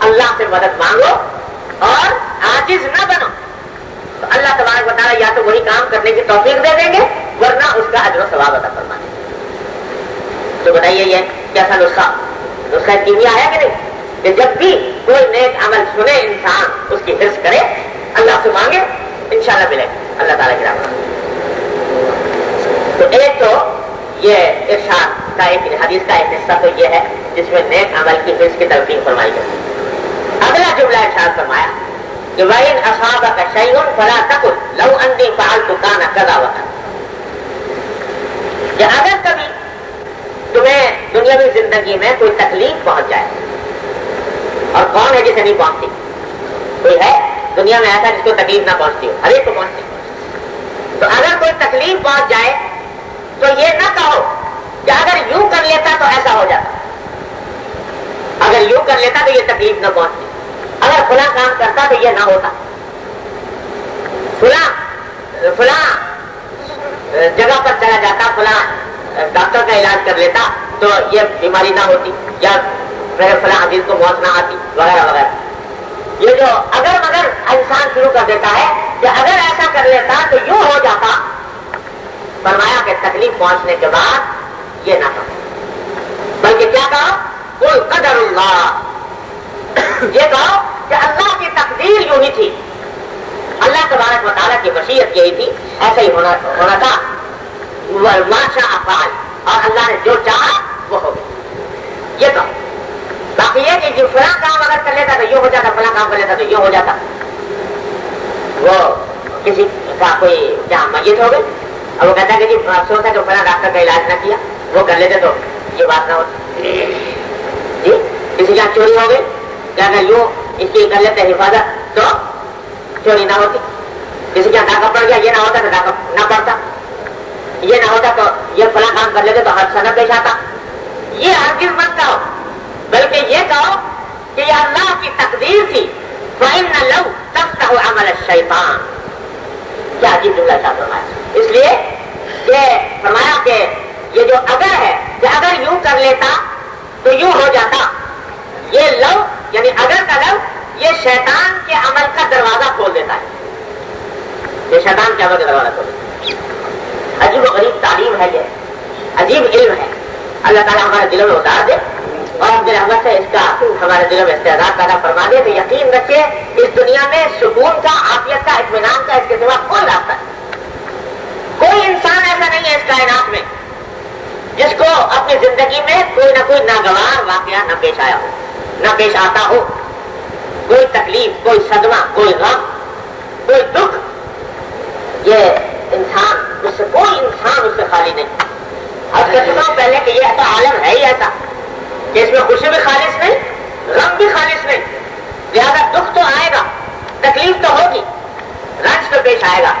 اللہ سے مدد مانگو اور آجز نہ بنو۔ تو اللہ تبارک بتا یا تو وہی کام کرنے کی توفیق دے دیں گے، ورنہ اس کا اجر و ثواب عطا فرما تو بتائیے یہ کیسا نسخہ نسخہ کیمیا آیا کہ نہیں؟ کہ جب بھی کوئی نیک عمل سنے انسان، اس کی حرص کرے، اللہ سے مانگے، انشاءاللہ ملے، اللہ تعالیٰ کی رحمت۔ تو ایک تو یہ ارشاد کا ایک حدیث کا ایک حصہ تو یہ ہے جس میں نیک عمل کی حص کی تلقین فرمائی گئی۔ اگلا جملہ ارشاد فرمایا، کہ وین اصاب کا شعین فلا تک لو اندی پال دکان کدا وقت کہ اگر کبھی تمہیں دنیاوی زندگی میں کوئی تکلیف پہنچ جائے اور کون ہے جسے نہیں پہنچتی؟ کوئی ہے؟ دنیا میں ایسا جس کو تکلیف نہ پہنچتی ہو، ہر ایک کو پہنچتی تو اگر کوئی تکلیف پہنچ جائے، تو یہ نہ کہو کہ اگر یوں کر لیتا تو ایسا ہو جاتا۔ اگر یوں کر لیتا تو یہ تکلیف نہ پہنچتی۔ اگر فلاں کام کرتا تو یہ نہ ہوتا۔ فلاں فلاں جگہ پر چلا جاتا، فلاں ڈاکٹر کا علاج کر لیتا تو یہ بیماری نہ ہوتی یا فلاں حدیث کو موت نہ آتی، وغیرہ وغیرہ۔ یہ جو اگر مگر انسان شروع کر دیتا ہے کہ اگر ایسا کر لیتا تو یوں ہو جاتا۔ فرمایا کہ تکلیف پہنچنے کے بعد یہ نہ کہو بلکہ کیا کہا؟ کوئی قدر اللہ۔ یہ کہو کہ اللہ کی تقدیر یوں ہی تھی۔ اللہ تبارک مطالعہ کی مشیت یہی تھی، ایسا ہی ہونا ہونا تھا۔ ماشا افعال اور اللہ نے جو چاہا وہ ہو گیا۔ یہ کہو باقی یہ کہ فلاں کام اگر کر لیتا تو یہ ہو جاتا، فلاں کام کر لیتا تو یہ ہو جاتا۔ وہ کسی کا کوئی جہاں میت ہو گئی اب وہ کہتا ہے کہ جی افسوس ہے کہ فلاں ڈاکٹر کا علاج نہ کیا، وہ کر لیتے تو یہ بات نہ ہوتی۔ جی کسی کا چوری ہو گئی کیا اگر یوں اس کی کر لیتے حفاظت تو چوری نہ ہوتی۔ کسی کا ڈاکہ پڑ گیا، یہ نہ ہوتا تو ڈاکہ نہ پڑتا۔ یہ نہ ہوتا تو یہ فلاں کام کر لیتے تو حادثہ نہ پیش آتا۔ یہ ہر چیز مت کہو بلکہ یہ کہو کہ یہ اللہ کی تقدیر تھی۔ فائن نہ لو تب کا عمل شیطان کیا عجیب جملہ چاہتا ہوں اس لیے کہ فرمایا کہ یہ جو اگر ہے کہ اگر یوں کر لیتا تو یوں ہو جاتا۔ یہ لو یعنی اگر کا لو، یہ شیطان کے عمل کا دروازہ کھول دیتا ہے۔ یہ شیطان کے عمل کا دروازہ کھول دیتا ہے۔ عجیب و غریب تعلیم ہے یہ۔ عجیب علم ہے۔ اللہ تعالیٰ ہمارے دلوں میں اتار دے۔ اور ہم رحمت سے اس کا ہمارے دلوں میں استعداد پیدا فرما دے تو یقین رکھے اس دنیا میں سکون کا، عافیت کا، اطمینان کا اس کے سوا کوئی راستہ ہے کوئی انسان ایسا نہیں ہے اس کائنات میں جس کو اپنی زندگی میں کوئی نہ کوئی ناگوار واقعہ نہ پیش آیا ہو، نہ پیش آتا ہو۔ کوئی تکلیف، کوئی صدمہ، کوئی غم، کوئی دکھ، یہ انسان، اس سے کوئی انسان اس سے خالی نہیں۔ اب چکا ہوں پہلے کہ یہ ایسا عالم ہے ہی ایسا۔ کہ اس میں خوشی بھی خالص نہیں، غم بھی خالص نہیں۔ لہذا دکھ تو آئے گا، تکلیف تو ہوگی، رنج تو پیش آئے گا۔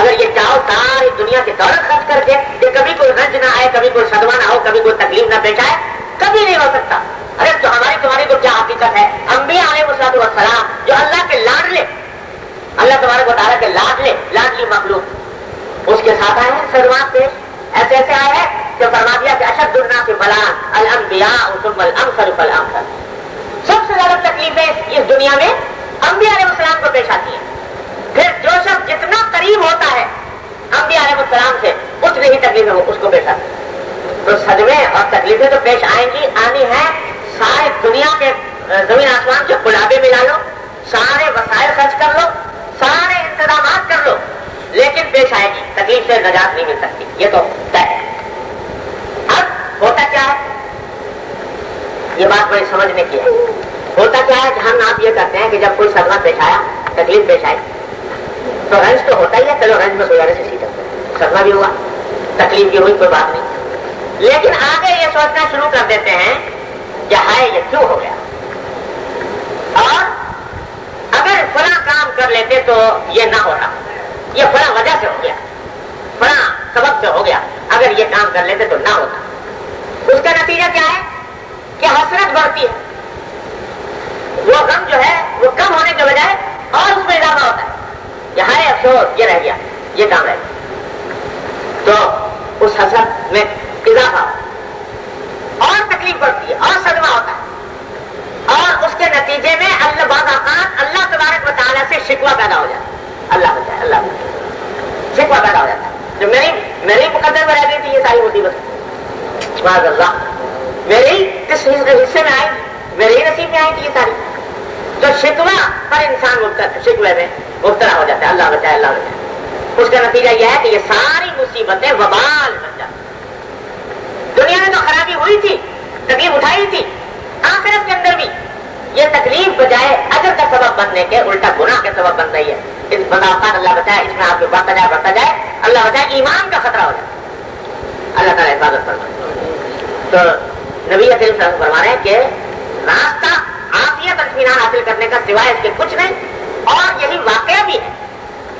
اگر یہ چاہو ساری دنیا کی دولت خرچ کر کے کہ کبھی کوئی رنج نہ آئے، کبھی کوئی صدمہ نہ ہو، کبھی کوئی تکلیف نہ پیش آئے، کبھی نہیں ہو سکتا۔ ارے، تو ہماری تمہاری تو کیا حقیقت ہے؟ انبیاء علیہ مسلط وسلام جو اللہ کے لاڈ لے، اللہ تمہارے کو تعالیٰ کے لاڈ لے، لاڈلی مخلوق۔ اس کے ساتھ آئے ہیں سرمات پیش، ایسے ایسے آئے ہیں کہ فرما دیا کہ اشد النا کے بلان سب سے زیادہ تکلیفیں اس دنیا میں انبیاء علیہ السلام کو پیش آتی ہیں۔ پھر جو شخص جتنا قریب ہوتا ہے انبیاء علیہ السلام سے، اتنی ہی تکلیفیں اس کو پیش آتی تو صدمے اور تکلیفیں تو پیش آئیں گی۔ آنی ہے سارے دنیا کے زمین آسمان سے گلابے ملا لو، سارے وسائل خرچ کر لو، سارے انتظامات کر لو، لیکن پیش آئے گی۔ تکلیف سے نجات نہیں مل سکتی۔ یہ تو طے ہے۔ اب ہوتا کیا ہے؟ یہ بات بڑی سمجھنے کی ہے۔ ہوتا کیا ہے کہ ہم آپ یہ کرتے ہیں کہ جب کوئی صدمہ پیش آیا، تکلیف پیش آئی، تو رنج تو ہوتا ہی ہے، چلو رنج میں گزارے سے سیدھا سدما بھی ہوا، تکلیف بھی ہوئی، کوئی بات نہیں۔ لیکن آگے یہ سوچنا شروع کر دیتے ہیں کہ ہائے، یہ کیوں ہو گیا؟ اور اگر فلاں کام کر لیتے تو یہ نہ ہوتا۔ یہ فلاں وجہ سے ہو گیا، فلاں سبب سے ہو گیا۔ اگر یہ کام کر لیتے تو نہ ہوتا۔ اس کا نتیجہ کیا ہے؟ کہ حسرت بڑھتی ہے۔ وہ غم جو ہے، وہ کم ہونے کے بجائے اور اس میں اضافہ ہوتا ہے۔ یہاں افسوس، یہ رہ گیا، یہ کام رہ گیا تو اس حسرت میں اضافہ اور تکلیف پڑتی ہے، اور صدمہ ہوتا ہے۔ اور اس کے نتیجے میں اللہ بعض اوقات اللہ تبارک مطالعہ سے شکوا پیدا ہو جاتا ہے۔ اللہ بچائے اللہ بچائے شکوا پیدا ہو جاتا ہے۔ جو میری میری معاذ اللہ۔ میرے ہی کس حصے میں آئی میرے ہی نصیب میں آئی تھی یہ ساری۔ تو شکوا پر انسان شکوے میں مبتلا ہو جاتا ہے، اللہ بچائے اللہ بچائے۔ اس کا نتیجہ یہ ہے کہ یہ ساری مصیبتیں وبال بن جاتی دنیا میں تو خرابی ہوئی تھی، تکلیف اٹھائی تھی، آخرت کے اندر بھی۔ یہ تکلیف بجائے اجر کا سبب بننے کے، الٹا گناہ کے سبب بن رہی ہے۔ اس بندافان اللہ بچائے، اس میں آپ کو بڑھتا جائے بڑھتا جائے، اللہ بچائے ایمان کا خطرہ ہو جائے۔ اللہ تعالیٰ حفاظت فرمائے۔ تو نبی کریم صاحب فرما رہے ہیں کہ راستہ آفیت اطمینان حاصل کرنے کا سوائے اس کے کچھ نہیں، اور یہی واقعہ بھی ہے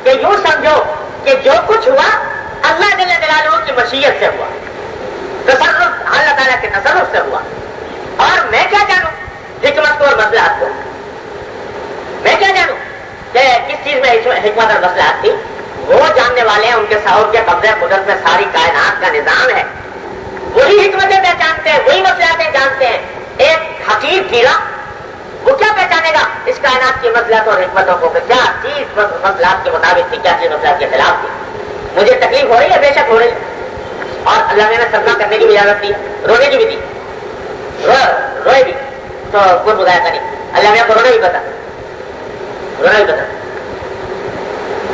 کہ یوں سمجھو کہ جو کچھ ہوا اللہ جل جلالہ کی مشیت سے ہوا، تصرف اللہ تعالیٰ کے تصرف سے ہوا۔ اور میں کیا جانوں؟ حکمت کو اور مسلحت کو۔ میں کیا جانوں کہ کس چیز میں حکمت اور مسلحت تھی؟ وہ جاننے والے ہیں، ان کے سور کے قبضے قدرت میں ساری کائنات کا نظام ہے۔ وہی حکمتیں پہچانتے ہیں، وہی مسلحتیں جانتے ہیں۔ ایک حقیر کیڑا وہ کیا پہچانے گا؟ اس کائنات کی مسلحت اور حکمتوں کو کیا چیز مسلحات کے مطابق تھی، کیا چیز مسلحت کے خلاف تھی۔ مجھے تکلیف ہو رہی ہے، بے شک ہو رہی ہے۔ اور اللہ نے سپنا کرنے کی بھی اجازت دی، رونے کی بھی دی۔ روئے بھی۔ تو کوئی بتایا تھا نہیں اللہ نے کو رونا بھی پتا۔ رونا بھی پتا۔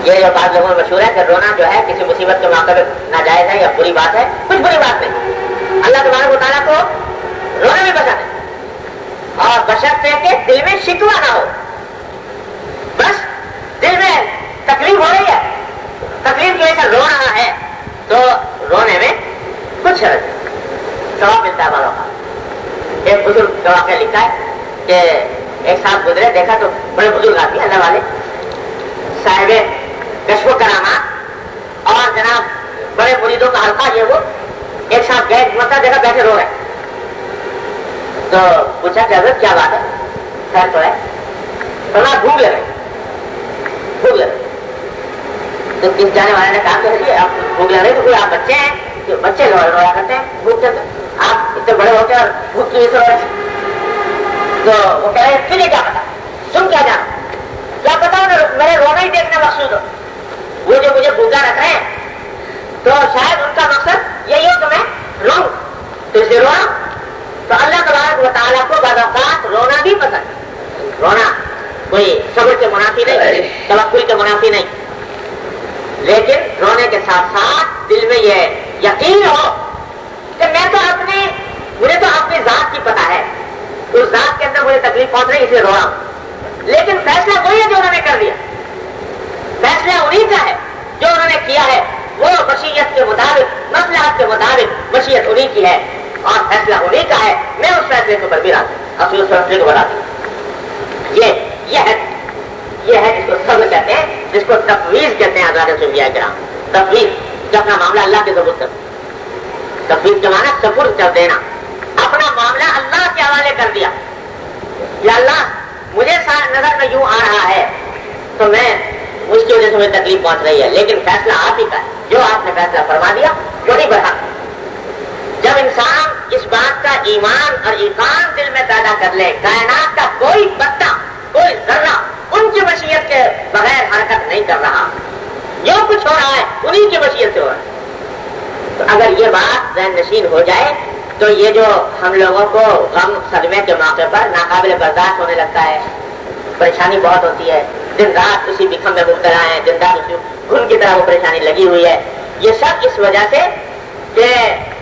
یہ جو بات لوگوں میں مشہور ہے کہ رونا جو ہے، کسی مصیبت کے موقع پہ ناجائز ہے یا بری بات ہے، کچھ بری بات نہیں۔ اللہ تمہارے مطالعہ کو رونا بھی پسند ہے اور بشرط ہے کہ دل میں شکوا نہ ہو۔ بس دل میں تکلیف ہو رہی ہے۔ تکلیف کی وجہ سے رو رہا ہے۔ تو رونے میں کچھ سواب ملتا ہے والوں کا۔ ایک بزرگ کا واقعہ لکھا ہے کہ ایک ساتھ گزرے، دیکھا تو بڑے بزرگ آتی اللہ والے۔ صاحب کشف و کرامات اور جناب بڑے مریدوں کا حلقہ یہ وہ ایک ساتھ گئے مطلب دیکھا بیٹھے رو رہے تو پوچھا کہ حضرت کیا بات ہے؟ خیر تو ہے۔ بنا بھوک لے رہے بھوک لے رہے تو کس جانے والے نے کہا کہ آپ بھوک لے رہے تو کوئی آپ بچے ہیں۔ کہ بچے رویا کرتے ہیں۔ بھوک چلتے آپ اتنے بڑے ہوتے ہیں اور بھوک کی وجہ سے تو وہ کہہ رہے تجھے کیا پتا؟ تم کیا جانا کیا پتا میرے رونا ہی دیکھنا مقصود ہو؟ وہ جو مجھے بھوکا رکھ رہے ہیں تو شاید ان کا مقصد یہی ہو کہ میں رو تو اسے رو تو اللہ تبارک و تعالیٰ کو بعض اوقات رونا بھی پسند رونا کوئی صبر کے منافی نہیں توقل کے منافی نہیں۔ لیکن رونے کے ساتھ ساتھ دل میں یہ یقین ہو کہ میں تو اپنی مجھے تو اپنی ذات کی پتا ہے۔ اس ذات کے اندر مجھے تکلیف پہنچ رہی اسے رو رہا ہوں لیکن فیصلہ وہی ہے جو انہوں نے کر دیا فیصلہ انہیں کا ہے جو انہوں نے کیا ہے؟ وہ مشیت کے مطابق مسلحت کے مطابق مشیت انہیں کی ہے اور فیصلہ ہونے کا ہے۔ میں اس فیصلے کے اوپر بھی راضی اپنی اس فیصلے کو بڑھا دوں یہ یہ ہے یہ ہے جس کو سب کہتے ہیں، جس کو تفویض کہتے ہیں آزاد سنگیا کرام۔ تفویض، جو اپنا معاملہ اللہ کے ضرورت کر تفویض کے معنی سپر کر دینا۔ اپنا معاملہ اللہ کے حوالے کر دیا۔ یا اللہ، مجھے نظر میں یوں آ رہا ہے، تو میں اس کی وجہ سے مجھے تکلیف پہنچ رہی ہے، لیکن فیصلہ آپ ہی کا ہے۔ جو آپ نے فیصلہ فرما دیا وہی بڑھا۔ جب انسان اس بات کا ایمان اور ایمان دل میں پیدا کر لے، کائنات کا کوئی پتا، کوئی ذرہ ان کی مشیت کے بغیر حرکت نہیں کر رہا۔ جو کچھ ہو رہا ہے انہیں کی مشیت سے ہو رہا ہے۔ تو اگر یہ بات ذہن نشین ہو جائے، تو یہ جو ہم لوگوں کو غم، صدمے کے موقع پر ناقابل برداشت ہونے لگتا ہے۔ پریشانی بہت ہوتی ہے۔ دن رات اسی بکھم میں مبتلا ہے دن رات اسی گھن کی طرح وہ پریشانی لگی ہوئی ہے۔ یہ سب اس وجہ سے کہ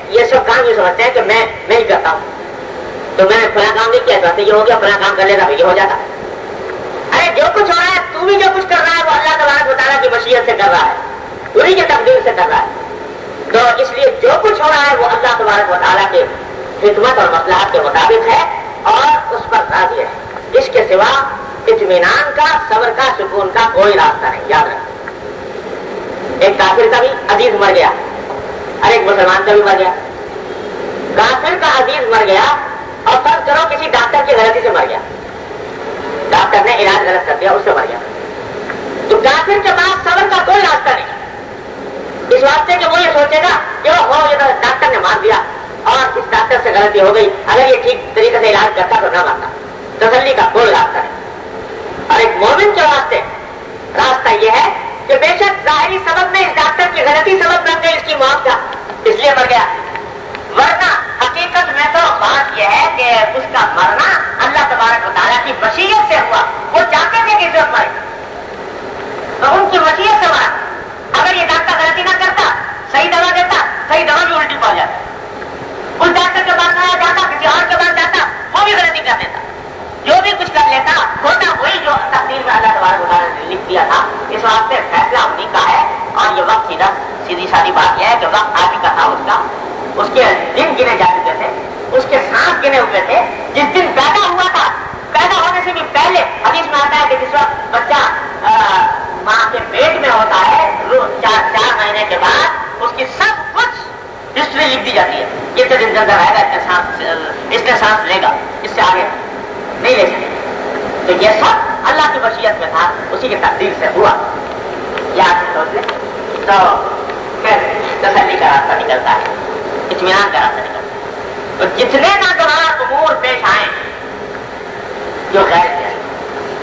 یہ سب کام یہ سمجھتے ہیں کہ میں نہیں کرتا ہوں۔ تو میں نے فلاں کام نہیں کیا چاہتے یہ ہو گیا، فلاں کام کر لے گا یہ ہو جاتا۔ ارے جو کچھ ہو رہا ہے، تو بھی جو کچھ کر رہا ہے، وہ اللہ تبارک مطالعہ کی مشیت سے کر رہا ہے۔ انہیں کے تقدیر سے کر رہا ہے۔ تو اس لیے جو کچھ ہو رہا ہے، وہ اللہ تبارک مطالعہ کے خدمت اور مسئلہ کے مطابق ہے اور اس پر راضی ہے۔ اس کے سوا اطمینان کا، صبر کا، سکون کا کوئی راستہ نہیں، یاد رکھ ایک کافر کا بھی عزیز مر گیا ہر ایک مسلمان کا بھی مر گیا۔ کافر کا عزیز مر گیا اور فرض کرو کسی ڈاکٹر کی غلطی سے مر گیا۔ ڈاکٹر نے علاج غلط کر دیا، اس سے مر گیا۔ تو کافر کے پاس صبر کا کوئی راستہ نہیں۔ اس واسطے کہ وہ یہ سوچے گا کہ وہ ہو، یہ ڈاکٹر نے مار دیا اور اس ڈاکٹر سے غلطی ہو گئی۔ اگر یہ ٹھیک طریقے سے علاج کرتا تو نہ مارتا۔ تسلی کا کوئی راستہ نہیں اور ایک مومن کے واسطے راستہ یہ ہے کہ بے شک ظاہری سبب میں اس ڈاکٹر کی غلطی سبب بن گئی، اس کی موت کا۔ اس لیے مر گیا۔ ورنہ حقیقت میں تو بات یہ ہے کہ اس کا مرنا اللہ تبارک و تعالیٰ کی وسیعت سے ہوا۔ وہ چاہتے تھے کہ ضرورت مرے۔ تو ان کی وسیعت سے مرا۔ اگر یہ ڈاکٹر غلطی نہ کرتا، صحیح دوا دیتا، صحیح دوا بھی الٹی پڑ جاتا۔ اس ڈاکٹر کے پاس آیا جاتا، کسی اور کے پاس جاتا، وہ بھی غلطی کر دیتا۔ جو بھی کچھ کر لیتا، ہوتا وہی جو تقدیر میں اللہ تبارک نے لکھ دیا تھا، اس واسطے فیصلہ انہیں کا ہے۔ اور یہ وقت سیدھا سیدھی ساری بات یہ ہے کہ وقت آج کا تھا اس کا، اس کے دن گنے جا چکے تھے، اس کے سانس گنے ہوئے تھے۔ جس دن پیدا ہوا تھا، پیدا ہونے سے بھی پہلے حدیث میں آتا ہے کہ جس وقت بچہ ماں کے پیٹ میں ہوتا ہے چار چار مہینے کے بعد اس کی سب کچھ ہسٹری لکھ دی جاتی ہے۔ کتنے دن زندہ رہے گا، اس نے سانس لے گا، اس سے آگے نہیں لے سکے۔ تو یہ سب اللہ کی وصیت میں تھا، اسی کی تقدیر سے ہوا۔ یاد سوچ لیں تو پھر تسلی کا راستہ نکلتا ہے، اطمینان کا راستہ نکلتا ہے۔ تو جتنے ناگوار امور پیش آئے، جو غیر کیا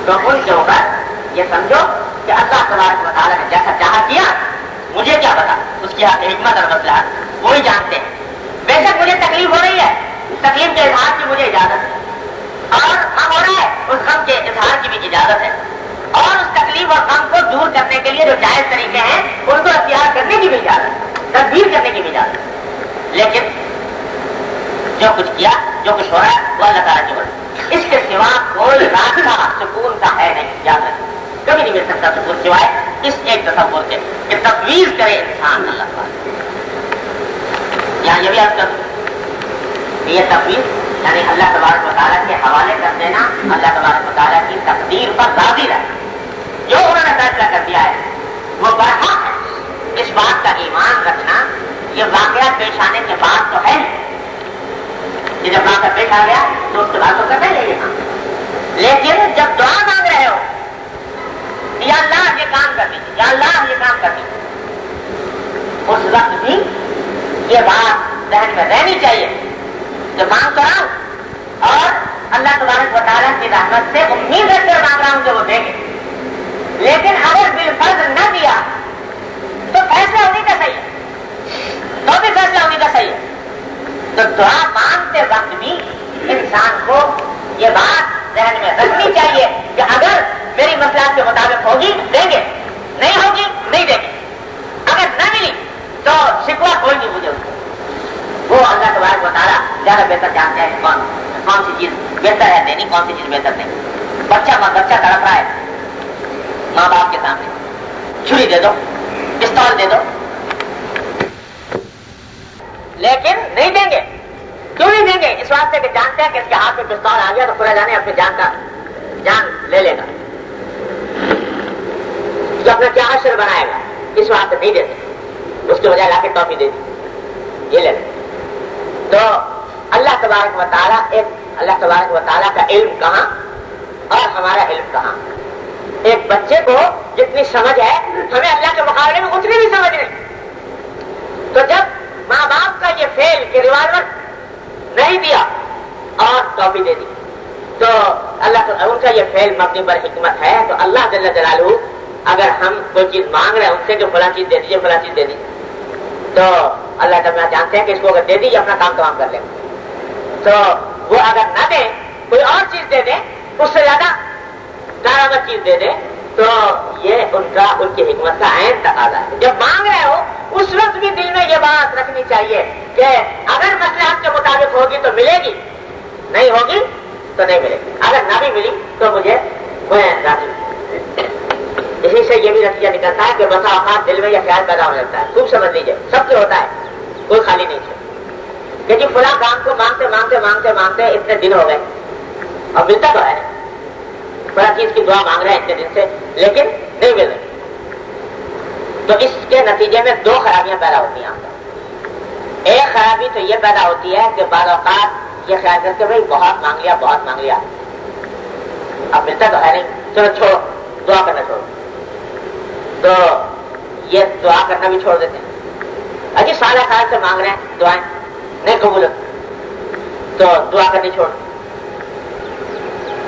تو ان کے اوپر یہ سمجھو کہ اللہ تبارک مطالعہ نے جیسا چاہا کیا، مجھے کیا پتا؟ اس کی حکمت اور مسئلہ وہی جانتے ہیں۔ بے شک مجھے تکلیف ہو رہی ہے تکلیف کے اظہار کی مجھے اجازت ہے۔ اور ہم ہو رہا ہے اس غم کے اظہار کی بھی اجازت ہے۔ اور اس تکلیف اور غم کو دور کرنے کے لیے جو جائز طریقے ہیں، ان کو اختیار کرنے کی بھی اجازت ہے تبدیل کرنے کی بھی اجازت ہے۔ لیکن جو کچھ کیا، جو کچھ ہو رہا ہے، وہ اللہ تعالیٰ کی بڑھ اس کے سوا کوئی راستہ سکون کا ہے نہیں، یاد رکھیں۔ کبھی نہیں مل سکتا سکون سوائے اس ایک تصور سے کہ تفویض کرے انسان اللہ تعالیٰ۔ یہاں یہ بھی آپ کر۔ یہ تفویض یعنی اللہ تبارک مطالعہ کے حوالے کر دینا، اللہ تبارک مطالعہ کی تقدیر پر راضی رہے جو انہوں نے فیصلہ کر دیا ہے، وہ برحق ہے۔ اس بات کا ایمان رکھنا، یہ واقعہ پیش آنے کے بعد تو ہے۔ کہ جب واقعہ پیش آ گیا تو اس کے بعد تو کرنا ہی لیکن جب دعا مانگ رہے ہو، یا اللہ یہ کام کر دیجیے یا اللہ یہ کام کر دیجیے اس وقت بھی یہ بات ذہن میں رہنی چاہیے۔ جو مانگ کر ہوں اور اللہ تبارک وطالعہ کی رحمت سے امید رکھ کر مانگ رہا ہوں کہ وہ دیں گے۔ لیکن اگر بل فرض نہ دیا، تو فیصلہ انہیں کا صحیح ہے۔ تو بھی فیصلہ انہیں کا صحیح ہے۔ تو دعا مانگتے وقت بھی انسان کو یہ بات ذہن میں رکھنی چاہیے کہ اگر میری مسئلہ کے مطابق ہوگی، دیں گے۔ نہیں ہوگی، نہیں دیں گے۔ اگر نہ ملی، تو شکوا کوئی نہیں مجھے۔ وہ اللہ تبارک بتا رہا زیادہ بہتر جانتے ہیں کون کون سی چیز بہتر ہے دینی، کون سی چیز بہتر نہیں۔ بچہ ماں بچہ تڑپ رہا ہے۔ ماں باپ کے سامنے۔ چھری دے دو، پستول دے دو۔ لیکن نہیں دیں گے۔ کیوں نہیں دیں گے؟ اس واسطے کہ جانتے ہیں کہ اس کے ہاتھ میں پستول آ گیا تو پورا جانے اپنی جان کا جان لے لے گا۔ جو اپنا کیا اشر بنائے گا؟ اس واسطے نہیں دیتے اس کی وجہ لا کے ٹاپی دے دی۔ یہ لے لیں۔ تو اللہ تبارک و تعالیٰ ایک اللہ تبارک و تعالیٰ کا علم کہاں اور ہمارا علم کہاں؟ ایک بچے کو جتنی سمجھ ہے، ہمیں اللہ کے مقابلے میں اتنی بھی سمجھ نہیں۔ تو جب ماں باپ کا یہ فیل کہ ریوالور نہیں دیا اور ٹاپی دے دی، تو اللہ ان کا یہ فیل مبنی پر حکمت ہے۔ تو اللہ جل جلالہ، اگر ہم کوئی چیز مانگ رہے ہیں، ان سے کہ فلاں چیز دے دیجیے فلاں چیز دے دیجیے تو اللہ جب جانتے ہیں کہ اس کو اگر دے دیجیے اپنا کام تمام کر لیں تو وہ اگر نہ دیں کوئی اور چیز دے دیں اس سے زیادہ کارآمد چیز دے دیں تو یہ ان کا، ان کی حکمت کا عین تقاضا ہے۔ جب مانگ رہے ہو، اس وقت بھی دل میں یہ بات رکھنی چاہیے کہ اگر مسئلہ آپ کے مطابق ہوگی تو ملے گی، نہیں ہوگی تو نہیں ملے گی۔ اگر نہ بھی ملی تو مجھے میں راضی اسی سے یہ بھی نتیجہ نکلتا ہے کہ بسا اوقات دل میں یہ خیال پیدا ہو جاتا ہے۔ خوب سمجھ لیجیے سب سے ہوتا ہے، کوئی خالی نہیں ہے۔ لیکن جی فلاں کام کو مانگتے مانگتے مانگتے مانگتے اتنے دن ہو گئے۔ اور ملتا تو ہے۔ بڑا چیز کی دعا مانگ رہے ہیں اتنے دن سے، لیکن نہیں مل رہی۔ تو اس کے نتیجے میں دو خرابیاں پیدا ہوتی ہیں۔ ایک خرابی تو یہ پیدا ہوتی ہے کہ بعض اوقات یہ خیال کرتے بھائی بہت مانگ لیا، بہت مانگ لیا۔ اب ملتا تو ہے نہیں۔ چلو چھوڑو، دعا کرنا چھوڑو۔ تو یہ دعا کرنا بھی چھوڑ دیتے ہیں۔ اچھا، اجی سال سال سے مانگ رہے ہیں، دعائیں۔ نہیں قبول تو دعا کرنی چھوڑ۔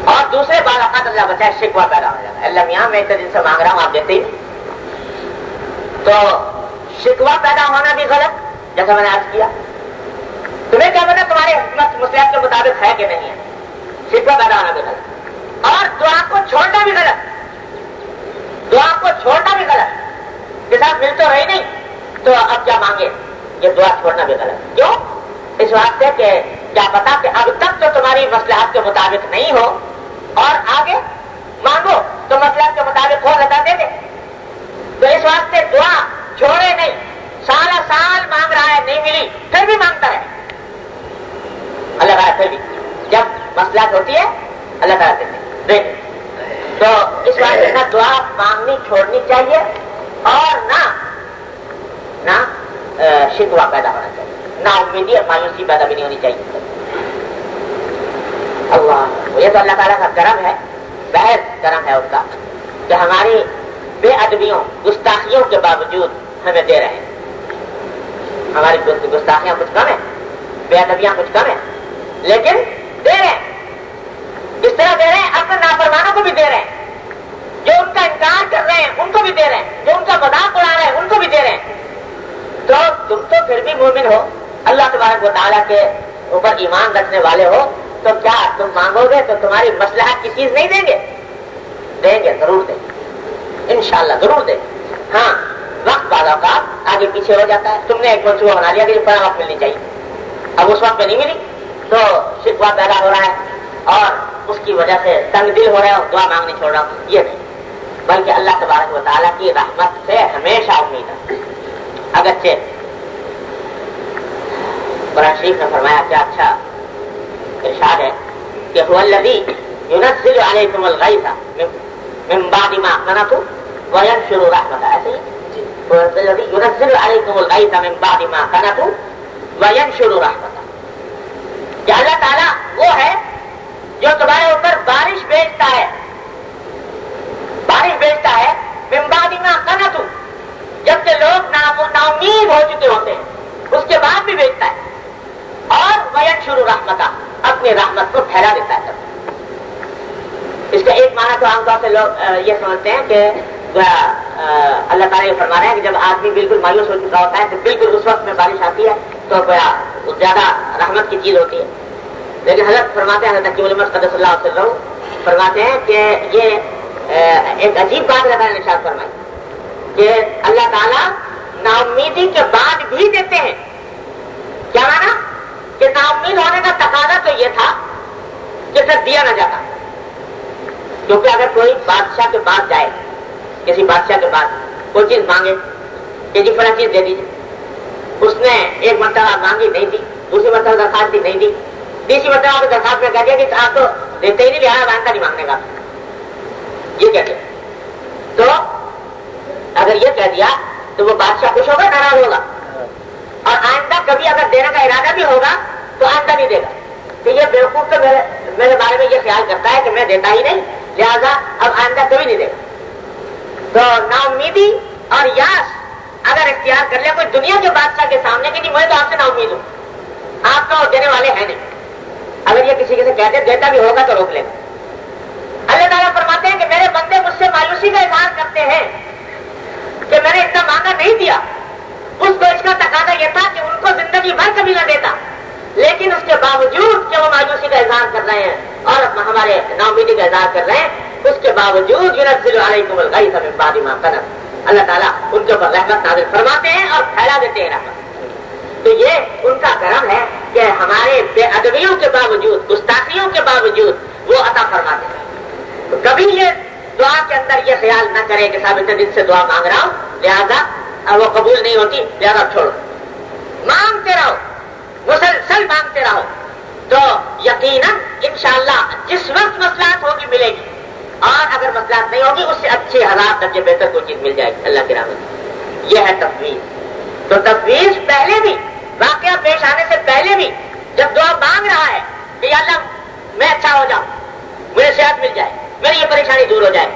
اور دوسرے بار اوقات اللہ بچہ شکوا پیدا ہو جاتا ہے۔ اللہ میاں، میں اتنے دن سے مانگ رہا ہوں، آپ دیتے ہی تو شکوا پیدا ہونا بھی غلط، جیسا میں نے آج کیا۔ تمہیں کیا پتا تمہارے حکمت مسلح کے مطابق ہے کہ نہیں ہے؟ شکوا پیدا ہونا بھی غلط۔ اور دعا کو چھوڑنا بھی غلط۔ دعا کو چھوڑنا بھی غلط کے ساتھ مل تو رہی نہیں۔ تو اب کیا مانگے؟ یہ دعا چھوڑنا بھی غلط کیوں؟ اس واسطے کہ کیا پتا کہ اب تک تو تمہاری مسلحات کے مطابق نہیں ہو۔ اور آگے مانگو تو مسلحات کے مطابق ہو لگا دے دے۔ تو اس واسطے دعا چھوڑے نہیں۔ سارا سال مانگ رہا ہے، نہیں ملی، پھر بھی مانگتا ہے۔ اللہ تعالیٰ پھر بھی۔ جب مسئلہ ہوتی ہے، اللہ تعالیٰ دیتے دیکھ۔ تو اس واسطے نہ دعا مانگنی چھوڑنی چاہیے اور نہ نہ شکوا پیدا ہونا چاہیے۔ نہ امیدی اور مایوسی پیدا بھی نہیں ہونی چاہیے۔ اللہ یہ تو اللہ تعالیٰ کا کرم ہے بحث کرم ہے اس کا، کہ ہماری بے ادبیوں، گستاخیوں کے باوجود ہمیں دے رہے ہیں۔ ہماری گستاخیاں کچھ کم ہیں، بے ادبیاں کچھ کم ہیں، لیکن دے رہے ہیں۔ اس طرح دے رہے ہیں، اپنے نافرمانوں کو بھی دے رہے ہیں۔ جو ان کا انکار کر رہے ہیں، ان کو بھی دے رہے ہیں۔ جو ان کا مذاق اڑا رہے ہیں، ان کو بھی دے رہے ہیں۔ تو تم تو پھر بھی مومن ہو۔ اللہ تبارک و تعالیٰ کے اوپر ایمان رکھنے والے ہو۔ تو کیا تم مانگو گے؟ تو تمہاری مسئلہ کی چیز نہیں دیں گے؟ دیں گے، ضرور دیں گے۔ ان شاء اللہ ضرور دیں گے۔ ہاں وقت والا کا آگے پیچھے ہو جاتا ہے۔ تم نے ایک منصوبہ بنا لیا کہ پڑا وقت ملنی چاہیے۔ اب اس وقت پہ نہیں ملی، تو شکوا پیدا ہو رہا ہے۔ اور اس کی وجہ سے تنگ دل ہو رہا ہے اور دعا مانگنے چھوڑ رہا ہوں۔ یہ نہیں بلکہ اللہ تبارک و تعالیٰ کی رحمت سے ہمیشہ امید ہے۔ اگرچہ قرآن شریف نے فرمایا کیا اچھا ارشاد ہے کہ هو الذي ينزل عليكم الغيث من بعد ما قنطوا وينشر رحمته ایسے ہی؟ هو الذي ينزل عليكم الغيث من بعد ما قنطوا وينشر رحمته کہ اللہ تعالیٰ وہ ہے جو تمہارے اوپر بارش بیچتا ہے۔ بارش بیچتا ہے، من بعد ما قنطوا جبکہ لوگ نامید ہو چکے ہوتے ہیں۔ اس کے بعد بھی بیچتا ہے۔ اور ویت شروع رحمتا، اپنی رحمت کو پھیلا دیتا ہے۔ اس کا ایک معنی تو عام طور سے لوگ یہ سمجھتے ہیں کہ اللہ تعالیٰ یہ فرما رہے ہیں کہ جب آدمی بالکل مایوس ہو چکا ہوتا ہے، تو بالکل اس وقت میں بارش آتی ہے تو زیادہ رحمت کی چیز ہوتی ہے۔ لیکن حضرت فرماتے ہیں، حضرت علمت قدس اللہ علیہ وسلم فرماتے ہیں کہ یہ ایک عجیب بات اللہ تعالیٰ نے فرمائی کہ اللہ تعالیٰ نا امیدی کے بعد بھی دیتے ہیں۔ کیا مانا؟ کہ نا امید ہونے کا تقاضا تو یہ تھا کہ پھر دیا نہ جاتا۔ کیونکہ اگر کوئی بادشاہ کے پاس جائے، کسی بادشاہ کے پاس کوئی چیز مانگے کہ جی فلاں چیز دے دیجیے اس نے ایک مرتبہ مانگی نہیں دی دوسری مرتبہ درخواست دی نہیں دی تیسری مرتبہ آپ درخواست میں کہہ دیا کہ آپ تو دیتے ہی نہیں لہٰذا آئندہ نہیں مانگنے کا یہ کہہ دیا تو اگر یہ کہہ دیا تو وہ بادشاہ خوش ہوگا ناراض ہوگا اور آئندہ کبھی اگر دینے کا ارادہ بھی ہوگا تو آئندہ نہیں دے گا کہ یہ بیوقوف تو میرے میرے بارے میں یہ خیال کرتا ہے کہ میں دیتا ہی نہیں لہذا اب آئندہ کبھی نہیں دے گا تو نا امیدی اور یاس اگر اختیار کر لیا کوئی دنیا کے بادشاہ کے سامنے کہ نہیں میں تو آپ سے نا امید ہوں آپ تو دینے والے ہیں نہیں اگر یہ کسی سے کہتے دیتا بھی ہوگا تو روک لیں۔ اللہ تعالیٰ فرماتے ہیں کہ میرے بندے مجھ سے مایوسی کا اظہار کرتے ہیں کہ میں نے اتنا مانگا نہیں دیا۔ اس کو اس کا تقاضا یہ تھا کہ ان کو زندگی بھر کبھی نہ دیتا۔ لیکن اس کے باوجود کہ وہ مایوسی کا اظہار کر رہے ہیں اور ہمارے نامیدی کا اظہار کر رہے ہیں، اس کے باوجود بادی ماں قدر۔ اللہ تعالیٰ ان کے اوپر رحمت نازل فرماتے ہیں اور پھیلا دیتے ہیں رحمت۔ تو یہ ان کا کرم ہے کہ ہمارے بے ادبیوں کے باوجود، گستاخیوں کے باوجود وہ عطا فرماتے ہیں۔ تو کبھی یہ دعا کے اندر یہ خیال نہ کرے کہ صاحب اتنے دن سے دعا مانگ رہا ہوں، لہذا وہ قبول نہیں ہوتی، لہٰذا چھوڑو۔ مانگتے رہو، مسلسل مانگتے رہو۔ تو یقیناً انشاءاللہ جس وقت مسلات ہوگی ملے گی، اور اگر مسلات نہیں ہوگی، اس سے اچھے حالات درجے بہتر کوئی چیز مل جائے گی۔ اللہ کی رحمت۔ یہ ہے تفویض تو تفویض پہلے بھی، واقعہ پیش آنے سے پہلے بھی جب دعا مانگ رہا ہے کہ اللہ، میں اچھا ہو جاؤں، مجھے صحت مل جائے، میری یہ پریشانی دور ہو جائے۔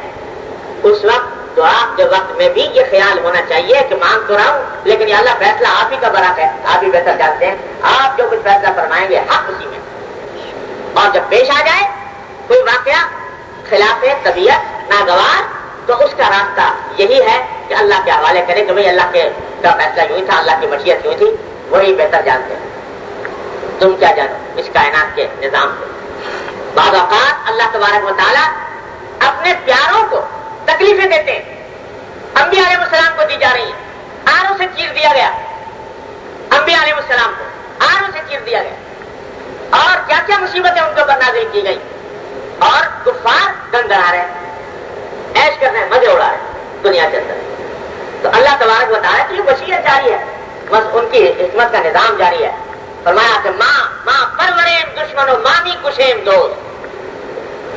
اس وقت تو آپ کے وقت میں بھی یہ خیال ہونا چاہیے کہ مانگ تو رہا ہوں، لیکن یہ اللہ فیصلہ آپ ہی کا برا ہے، آپ ہی بہتر جانتے ہیں، آپ جو کچھ فیصلہ فرمائیں گے، حق اسی میں۔ اور جب پیش آ جائے، کوئی واقعہ، خلاف طبیعت، ناگوار تو اس کا راستہ یہی ہے کہ اللہ کے حوالے کرے کہ بھائی اللہ کے کا فیصلہ یوں تھا، اللہ کی مشیت یوں تھی، وہی بہتر جانتے ہیں۔ تم کیا جانو؟ اس کائنات کے نظام کو۔ بعض اوقات اللہ تبارک و تعالیٰ اپنے پیاروں کو تکلیفیں دیتے ہیں۔ انبیاء علیہ السلام کو دی جا رہی ہیں۔ آروں سے چیر دیا گیا۔ انبیاء علیہ السلام کو آروں سے چیر دیا گیا۔ اور کیا کیا مصیبتیں ان کو نازل کی گئی اور کفار گند آ رہے ہیں ایش کر رہے ہیں مزے اڑا رہے ہیں دنیا کے اندر۔ تو اللہ تبارک بتا رہا ہے کہ یہ وسیعت جاری ہے۔ بس ان کی حکمت کا نظام جاری ہے۔ فرمایا کہ ماں ماں پروریم دشمن و مانی کشیم دوست۔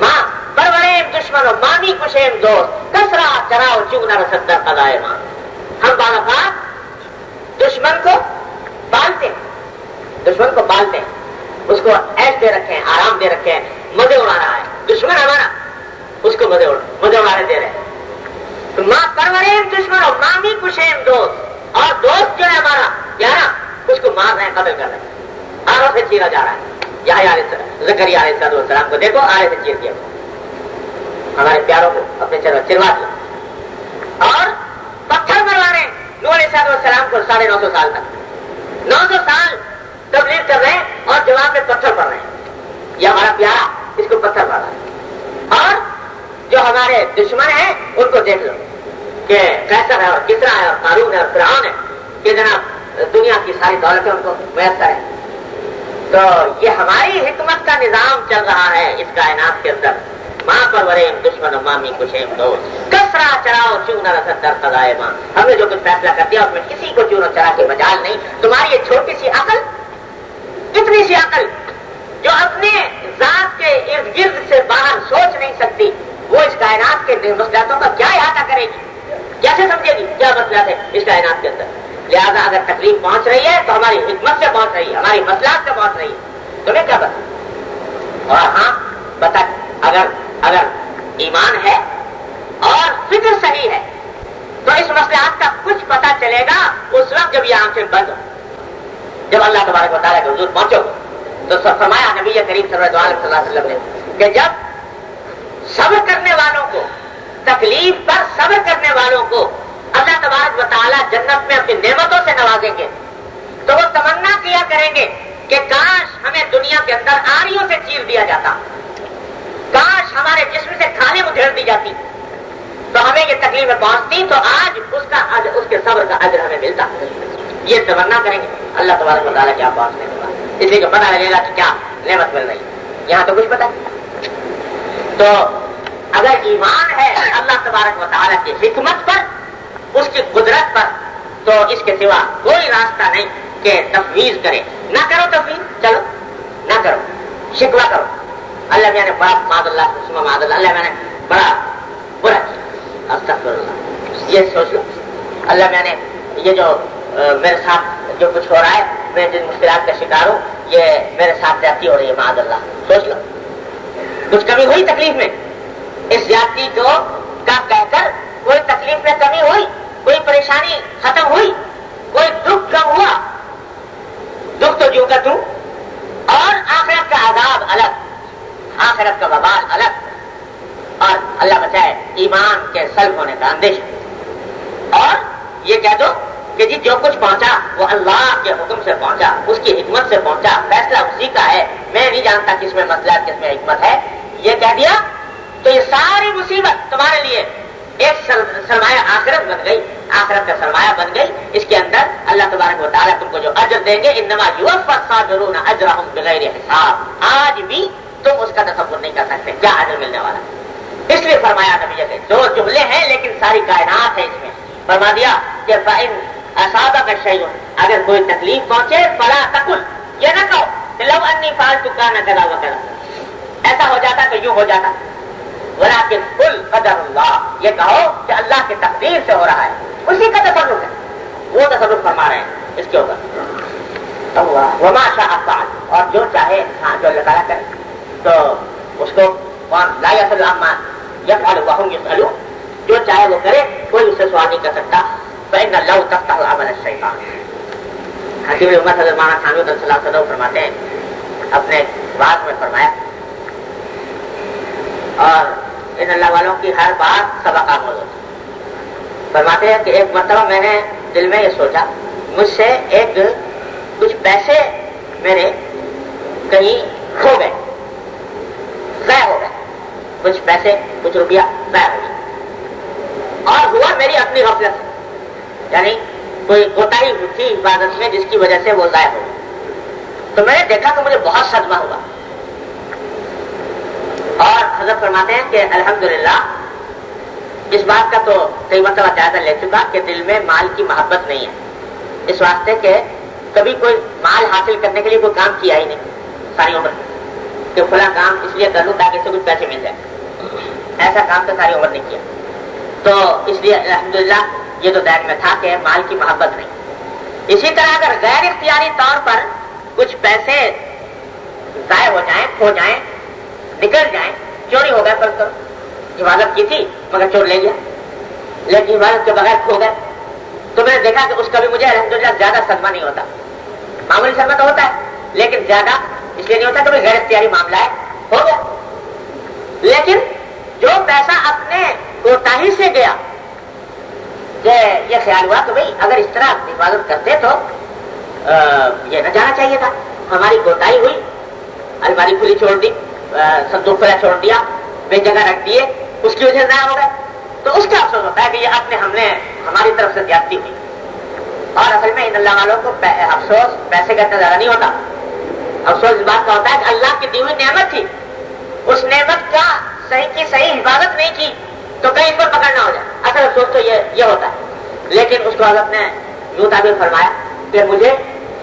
ماں پروریم دشمن و مانی کشیم دوست۔ کسرا، چراؤ، چگنا، رسدر قدائے ماں۔ ہم بالا دشمن کو پالتے ہیں۔ دشمن کو پالتے ہیں۔ اس کو ایش دے رکھے ہیں، آرام دے رکھے ہیں، مزے اڑا رہا ہے۔ دشمن ہمارا، اس کو مزے اڑا، مزے اڑانے دے رہے ہیں۔ ماں پروریم دشمن اور ماں بھی کشیم دوست اور دوست جو ہے ہمارا پیارا اس کو مار رہے ہیں قدر کر رہے ہیں۔ آروں سے چیرا جا رہا ہے۔ یہاں زکری علیہ صاحب السلام کو دیکھو، آرے سے چیر دیا۔ ہمارے پیاروں کو اپنے چلو چروا دیا۔ اور پتھر مروا رہے ہیں نو علیہ صاحب السلام کو ساڑھے نو سو سال تک۔ نو سو سال تبلیغ کر رہے ہیں اور جواب میں پتھر پڑ رہے ہیں۔ یہ ہمارا پیارا، اس کو پتھر پڑ رہا ہے۔ اور جو ہمارے دشمن ہیں، ان کو دیکھ لو۔ کہ کیسا ہے اور کتنا ہے اور قانون ہے اور فرعون ہے کہ جناب، دنیا کی ساری دولتیں ان کو میسر ہے تو یہ ہماری حکمت کا نظام چل رہا ہے اس کائنات کے اندر۔ ماں پر وریم دشمن مامی کشیم دو کسرا چراؤ، چون رسد در سزائے ماں۔ ہم نے جو کچھ فیصلہ کر دیا، اس میں کسی کو چون چرا کے مجال نہیں۔ تمہاری یہ چھوٹی سی عقل، اتنی سی عقل جو اپنے ذات کے ارد گرد سے باہر سوچ نہیں سکتی۔ وہ اس کائنات کے مسلاتوں کا کیا احاطہ کرے گی؟ کیسے سمجھے گی کیا مسئلہ ہے اس کائنات کے اندر؟ لہذا اگر تکلیف پہنچ رہی ہے تو ہماری حکمت سے پہنچ رہی ہے، ہماری مسئلات سے پہنچ رہی ہے۔ تمہیں کیا بتا اور ہاں بتا اگر اگر ایمان ہے اور فکر صحیح ہے، تو اس مسئلات کا کچھ پتا چلے گا اس وقت جب یہ آنکھیں بند ہو جب اللہ تبارک بتا رہا کہ حضور پہنچو تو فرمایا نبی کریم صلی اللہ علیہ وسلم نے کہ جب صبر کرنے والوں کو، تکلیف پر صبر کرنے والوں کو اللہ تبارک تعالیٰ جنت میں اپنی نعمتوں سے نوازیں گے۔ تو وہ تمنا کیا کریں گے کہ کاش ہمیں دنیا کے اندر آریوں سے چیر دیا جاتا، کاش ہمارے جسم سے کھانے ادھیڑ دی جاتی۔ تو ہمیں یہ تکلیفیں پہنچتی تو آج اس کا اس کے صبر کا اجر ہمیں ملتا۔ یہ تمنا کریں گے۔ اللہ تبارک تعالیٰ کیا پہنچنے کے بعد اس لیے کہ پتا لگے گا کہ کیا نعمت مل رہی یہاں تو کچھ پتا تو اگر ایمان ہے اللہ تبارک و تعالیٰ کی حکمت پر، اس کی قدرت پر، تو اس کے سوا کوئی راستہ نہیں کہ تفویض کرے۔ نہ کرو تفویض، چلو۔ نہ کرو۔ شکوا کرو۔ اللہ میں نے بڑا ماد اللہ ماد اللہ اللہ میں نے بڑا برا کیا۔ استغفر اللہ یہ سوچ لو۔ اللہ میں نے یہ جو میرے ساتھ جو کچھ ہو رہا ہے، میں جن مشکلات کا شکار ہوں، یہ میرے ساتھ جاتی ہو رہی ہے ماد اللہ۔ سوچ لو۔ کچھ کمی ہوئی تکلیف میں؟ اس جاتی کو کا کہہ کر کوئی تکلیف میں کمی ہوئی، کوئی پریشانی ختم ہوئی، کوئی دکھ کم ہوا، دکھ تو جو کر دوں اور آخرت کا عذاب الگ، آخرت کا ببال الگ، اور اللہ بچائے ایمان کے سلب ہونے کا اندیش اور یہ کہہ دو کہ جی جو کچھ پہنچا، وہ اللہ کے حکم سے پہنچا، اس کی حکمت سے پہنچا، فیصلہ اسی کا ہے۔ میں نہیں جانتا کس میں مسئلہ کس میں حکمت ہے۔ یہ کہہ دیا تو یہ ساری مصیبت تمہارے لیے ایک سرمایہ آخرت بن گئی۔ آخرت کا سرمایہ بن گئی۔ اس کے اندر اللہ تبارک و تعالیٰ تم کو جو اجر دیں گے ان نما یو ضرور ہوں بغیر حساب۔ آج بھی تم اس کا تصور نہیں کر سکتے، کیا اجر ملنے والا اس لیے فرمایا نبی کے دو جملے ہیں لیکن ساری کائنات ہے اس میں۔ فرما دیا کہ اصابہ کا شعیل اگر کوئی تکلیف پہنچے، فلا تکل یہ نہ کہو کہ لو انی فالتو کا نہ کرا وغیرہ ایسا ہو جاتا کہ یوں ہو جاتا۔ ورا کے کل قدر اللہ، یہ کہو کہ اللہ کی تقدیر سے ہو رہا ہے۔ اسی کا تصرف ہے۔ وہ تصرف فرما رہے ہیں۔ اس کے اوپر۔ وما شاہ افعال اور جو چاہے ہاں جو اللہ تعالیٰ کرے۔ تو اس کو کون لا یسل یا فال ہوں گے جو چاہے وہ کرے، کوئی اس سے سوال نہیں کر سکتا۔ فإن لو تفتح عمل الشیطان حکیم امت حضرت مانا خانو صلی اللہ علیہ وسلم فرماتے ہیں۔ اپنے بات میں فرمایا۔ اور ان اللہ والوں کی ہر بات سبق آموز ہوتی فرماتے ہیں کہ ایک مرتبہ میں نے دل میں یہ سوچا، مجھ سے ایک کچھ پیسے میرے کہیں کھو گئے، ضائع ہو گئے۔ کچھ پیسے، کچھ روپیہ ضائع ہو گیا اور ہوا میری اپنی غفلت۔ سے یعنی کوئی کوتا ہی تھی عبادت میں جس کی وجہ سے وہ ضائع ہو گئی۔ تو میں نے دیکھا کہ مجھے بہت صدمہ ہوا۔ اور حضرت فرماتے ہیں کہ الحمدللہ، اس بات کا تو کئی مرتبہ جائزہ لے چکا کہ دل میں مال کی محبت نہیں ہے۔ اس واسطے کہ کبھی کوئی مال حاصل کرنے کے لیے کوئی کام کیا ہی نہیں، ساری عمر۔ کہ کھلا کام اس لیے کر لوں تاکہ اس سے کچھ پیسے مل جائے ایسا کام تو ساری عمر نہیں کیا۔ تو اس لیے الحمدللہ، یہ تو دائر میں تھا کہ مال کی محبت نہیں۔ اسی طرح اگر غیر اختیاری طور پر کچھ پیسے ضائع ہو جائیں، کھو جائیں، نکل جائیں چوری ہو گئے پر تو۔ حفاظت کی تھی، مگر چور لے گیا۔ لیکن حفاظت کے بغیر کھو گئے تو میں نے دیکھا کہ اس کا بھی مجھے الحمدللہ زیادہ صدمہ نہیں ہوتا۔ معمولی صدمہ تو ہوتا ہے، لیکن زیادہ اس لیے نہیں ہوتا کہ غیر اختیاری معاملہ ہے۔ ہو گیا۔ لیکن جو پیسہ اپنے کوتا ہی سے گیا، کہ یہ خیال ہوا کہ بھائی اگر اس طرح حفاظت کرتے تو یہ نہ جانا چاہیے تھا۔ ہماری کوتاہی ہوئی، الماری کھلی چھوڑ دی۔ سندوق کھلا چھوڑ دیا، بے جگہ رکھ دیے، اس کی وجہ سے نہ ہو گئے۔ تو اس کا افسوس ہوتا ہے کہ یہ اپنے ہم نے ہماری طرف سے زیادتی ہوئی اور اصل میں ان اللہ والوں کو افسوس پیسے کا اتنا زیادہ نہیں ہوتا۔ افسوس اس بات کا ہوتا ہے کہ اللہ کی دی ہوئی نعمت تھی۔ اس نعمت کا صحیح کی صحیح حفاظت نہیں کی، تو کہیں اس پر پکڑنا ہو جائے۔ اصل افسوس تو یہ یہ ہوتا ہے۔ لیکن اس کو حضرت نے یوں تعبیر فرمایا کہ مجھے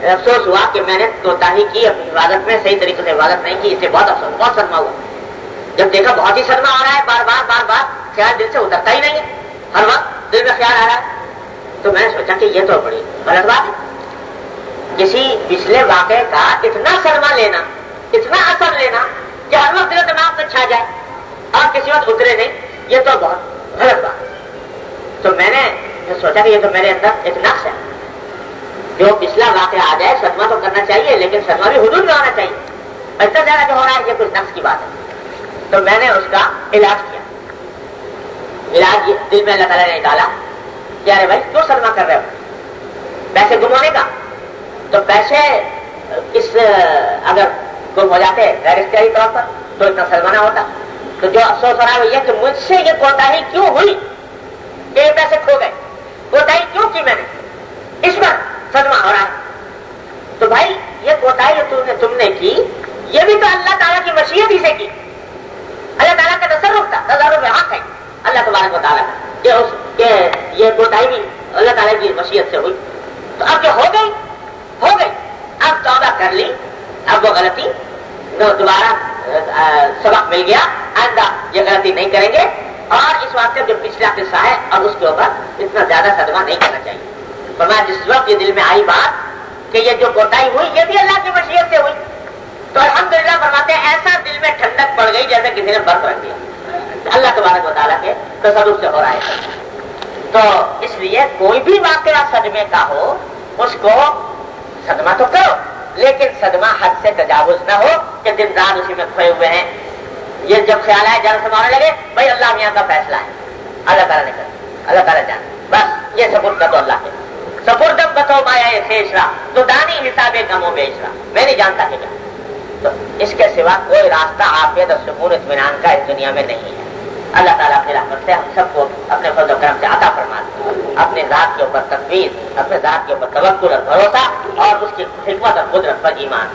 افسوس ہوا کہ میں نے توتا ہی کی، اپنی عبادت میں صحیح طریقے سے عبادت نہیں کی اس سے بہت افسوس، بہت سدما ہوا۔ جب دیکھا بہت ہی سدما آ رہا ہے، بار بار بار بار، خیال دل سے اترتا ہی نہیں ہے۔ ہر وقت دل میں خیال آ رہا ہے۔ تو میں نے سوچا کہ یہ تو بڑی غلط بات ہے۔ کسی پچھلے واقعے کا اتنا سرما لینا، اتنا اثر لینا کہ ہر وقت دل دماغ میں چھا جائے اور کسی وقت اترے نہیں۔ یہ تو بہت غلط بات ہے۔ تو میں نے سوچا کہ یہ تو میرے اندر ایک نقص ہے۔ جو پچھلا واقعہ آ جائے صدمہ تو کرنا چاہیے، لیکن صدمہ بھی حدود میں ہونا چاہیے۔ اتنا زیادہ جو ہو رہا ہے، یہ کچھ نقص کی بات ہے۔ تو میں نے اس کا علاج کیا۔ علاج دل میں اللہ تعالیٰ نے ڈالا کہ ارے بھائی، کیوں صدمہ کر رہے ہو؟ پیسے گم ہونے کا۔ تو پیسے اس، اگر گم ہو جاتے غیر طور پر، تو اتنا سلمانہ ہوتا۔ تو جو افسوس ہو رہا ہے یہ کہ مجھ سے یہ کوتا ہی کیوں ہوئی؟ کہ یہ پیسے کھو گئے۔ کوتا ہی کیوں کی میں نے؟ اس پر صدمہ ہو رہا ہے۔ تو بھائی، یہ کوتا جو تم نے کی، یہ بھی تو اللہ تعالیٰ کی مشیت ہی سے کی۔ اللہ تعالیٰ کا تصرف تھا، تصرف حق ہے۔ اللہ تبارک و تعالیٰ کہ اس یہ کوٹائی بھی اللہ تعالیٰ کی مشیت سے ہوئی۔ تو اب جو ہو گئی ہو گئی۔ اب توبہ کر لی، اب وہ غلطی دوبارہ سبق مل گیا۔ آئندہ یہ غلطی نہیں کریں گے۔ اور اس واسطے جو پچھلا قصہ ہے اور اس کے اوپر اتنا زیادہ صدمہ نہیں کرنا چاہیے۔ فرمایا جس وقت یہ دل میں آئی بات کہ یہ جو کوٹائی ہوئی، یہ بھی اللہ کی مشیت سے ہوئی۔ تو الحمدللہ فرماتے ہیں، ایسا دل میں ٹھنڈک پڑ گئی جیسے کسی نے برف رکھ دیا اللہ تبارک و تعالیٰ کے تصرف سے ہو رہا ہے۔ تو اس لیے کوئی بھی واقعہ صدمے کا ہو، اس کو صدمہ تو کرو، لیکن صدمہ حد سے تجاوز نہ ہو کہ دن رات اسی میں کھوئے ہوئے ہیں۔ یہ جب خیال آئے، جان سے مارنے لگے، بھائی اللہ میاں کا فیصلہ ہے۔ اللہ تعالیٰ نے کر اللہ تعالیٰ جان بس، یہ سب کا تو اللہ کے۔ سپردم بتو مایا فیشرا تو دانی حساب کم و بیچ رہا میں نہیں جانتا کہ کیا۔ تو اس کے سوا کوئی راستہ آفیت اور سکون اطمینان کا اس دنیا میں نہیں ہے۔ اللہ تعالیٰ اپنی رحمت سے ہم سب کو اپنے فضل و کرم سے عطا فرما اپنے ذات کے اوپر تصویر اپنے ذات کے اوپر توقع اور بھروسہ اور اس کی حکمت اور قدرت پر ایمان۔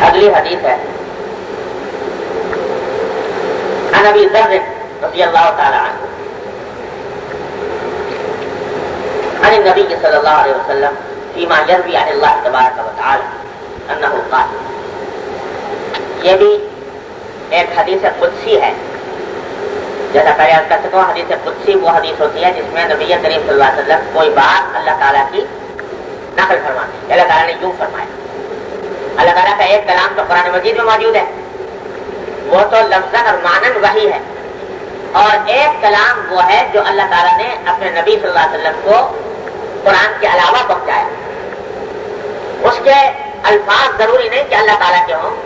اگلی حدیث ہے۔ عن ابي ذر رضي الله تعالى عنه. عن النبي صلى الله عليه وسلم فيما يروي عن الله تبارك وتعالى انه قال یہ بھی ایک حدیث قدسی ہے. جیسا پہلے کر سکوں، حدیث قدسی، وہ حدیث ہوتی ہے جس میں نبی کریم صلی اللہ علیہ وسلم کوئی بات اللہ تعالیٰ کی نقل فرماتے اللہ تعالیٰ نے یوں فرمایا، اللہ تعالیٰ کا ایک کلام تو قرآن مجید میں موجود ہے۔ وہ تو لفظ اور مانن وہی ہے۔ اور ایک کلام وہ ہے جو اللہ تعالیٰ نے اپنے نبی صلی اللہ علیہ وسلم کو قرآن کے علاوہ پہنچایا۔ اس کے الفاظ ضروری نہیں کہ اللہ تعالیٰ کے ہوں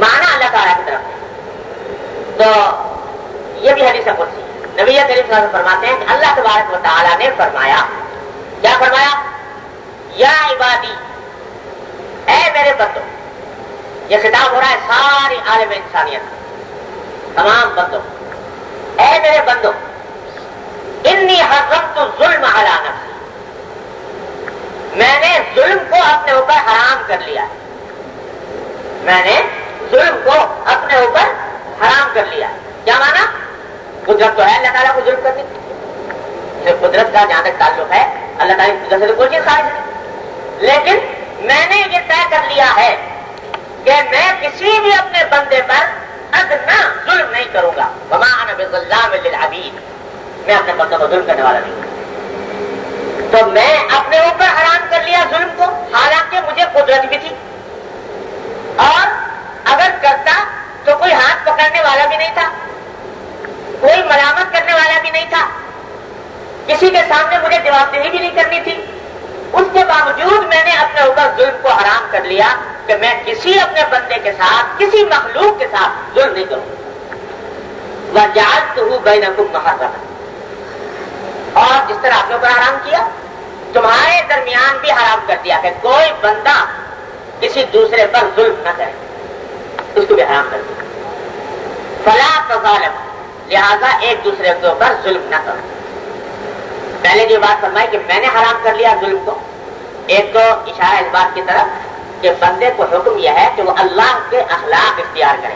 مانا اللہ تعالیٰ کی طرف۔ ہے تو یہ بھی حدیث کرسی نبی کریم صلی اللہ علیہ وسلم فرماتے ہیں کہ اللہ تبارک و تعالیٰ نے فرمایا، کیا فرمایا؟ یا عبادی، اے میرے بندوں یہ خطاب ہو رہا ہے، ساری عالم انسانیت۔ تمام بندوں۔ اے میرے بندوں، انی ہر وقت ظلم حرانا میں نے ظلم کو اپنے اوپر حرام کر لیا میں نے ظلم کو اپنے اوپر حرام کر لیا کیا مانا؟ قدرت تو ہے، اللہ تعالیٰ کو ظلم کرنے صرف قدرت کا جہاں تک تعلق ہے، اللہ تعالیٰ کی قدرت سے کوئی چیز خارج نہیں۔ لیکن میں نے یہ طے کر لیا ہے کہ میں کسی بھی اپنے بندے پر ادنا ظلم نہیں کروں گا۔ بمان للعبید میں اپنے بندوں کو ظلم کرنے والا نہیں تو میں اپنے اوپر حرام کر لیا ظلم کو، حالانکہ مجھے قدرت بھی تھی۔ اور اگر کرتا تو کوئی ہاتھ پکڑنے والا بھی نہیں تھا، کوئی ملامت کرنے والا بھی نہیں تھا۔ کسی کے سامنے مجھے جواب دہی بھی نہیں کرنی تھی۔ اس کے باوجود میں نے اپنے اوپر ظلم کو حرام کر لیا کہ میں کسی اپنے بندے کے ساتھ، کسی مخلوق کے ساتھ ظلم نہیں کروں۔ وہ جات تو ہوں بین حکم اور جس طرح آپ نے اوپر حرام کیا، تمہارے درمیان بھی حرام کر دیا کہ کوئی بندہ کسی دوسرے پر ظلم نہ کرے۔ اس کو بھی حرام کر دیا۔ فلا تو ظالم لہذا ایک دوسرے کے اوپر ظلم نہ کرو۔ پہلے جو بات فرمائی کہ میں نے حرام کر لیا ظلم کو، ایک تو اشارہ اس بات کی طرف کہ بندے کو حکم یہ ہے کہ وہ اللہ کے اخلاق اختیار کرے،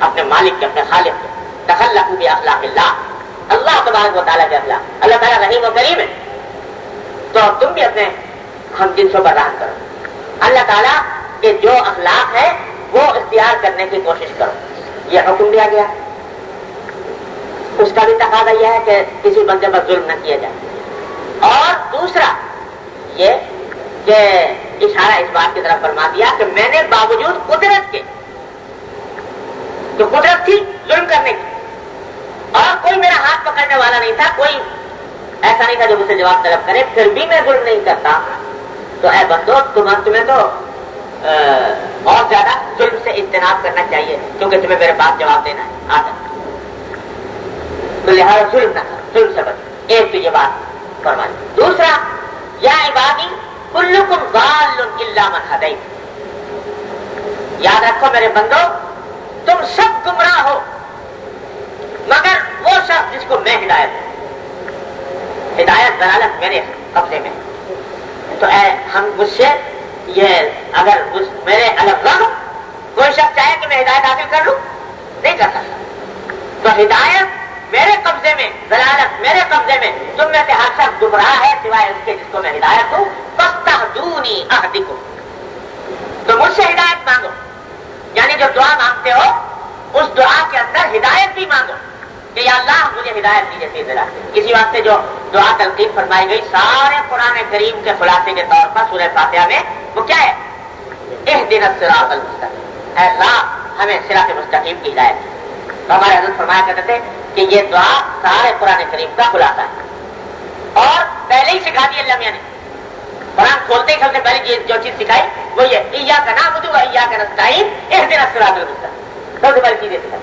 اپنے مالک کے، اپنے خالق کے۔ دخل بھی اخلاق اللہ۔ اللہ تبارک و تعالیٰ کے اخلاق۔ اللہ تعالیٰ رحیم و کریم ہے۔ تو تم بھی اپنے ہم جنسوں پر راہ کرو۔ اللہ تعالیٰ کے جو اخلاق ہے وہ اختیار کرنے کی کوشش کرو۔ یہ حکم دیا گیا۔ اس کا بھی تقاضا یہ ہے کہ کسی بندے پر ظلم نہ کیا جائے۔ اور دوسرا یہ کہ اشارہ اس بات کی طرف فرما دیا کہ میں نے باوجود قدرت کے، جو قدرت تھی، ظلم کرنے کی۔ اور کوئی میرا ہاتھ پکڑنے والا نہیں تھا، کوئی ایسا نہیں تھا جو مجھے جواب طلب کرے، پھر بھی میں ظلم نہیں کرتا۔ تو اے بندو، تم تمہیں تو بہت زیادہ ظلم سے اجتناب کرنا چاہیے، کیونکہ تمہیں میرے پاس جواب دینا ہے۔ آتا تو لہٰذا ظلم نہ ظلم سے بچ ایک تو یہ بات۔ دوسرا، یا عبادی، کلکم غال اللہ من ہدئی یاد رکھو میرے بندو، تم سب گمراہ ہو، مگر وہ شخص جس کو میں ہدایت ہوں ہدایت ضرالت میرے قبضے میں۔ تو اے، ہم مجھ سے یہ اگر میرے الگ رہ کوئی شخص چاہے کہ میں ہدایت حاصل کر لوں، نہیں کر سکتا۔ تو ہدایت میرے قبضے میں، ضلالت میرے قبضے میں تم میں سے ہر شخص گمراہ ہے سوائے اس کے جس کو میں ہدایت ہوں پستہ دونی کو تو مجھ سے ہدایت مانگو۔ یعنی جو دعا مانگتے ہو، اس دعا کے اندر ہدایت بھی مانگو کہ یا اللہ مجھے ہدایت دیجیے سی ذرا کسی واسطے جو دعا تلقین فرمائی گئی سارے قرآن کریم کے خلاصے کے طور پر سورہ فاتحہ میں، وہ کیا ہے؟ ایک دن سراط المستقیم۔ اے اللہ، ہمیں سراط مستقیم کی ہدایت۔ ہمارے حضرت فرمایا کرتے تھے کہ یہ دعا سارے قرآن کریم کا خلاصہ ہے۔ اور پہلے ہی سکھا دی اللہ میاں نے۔ قرآن کھولتے ہی کھولتے پہلے جو چیز سکھائی وہ یہ ایا کا نام بدھو ایا کا نسٹائن ایک دن اثرات سب سے پہلی چیزیں سکھائی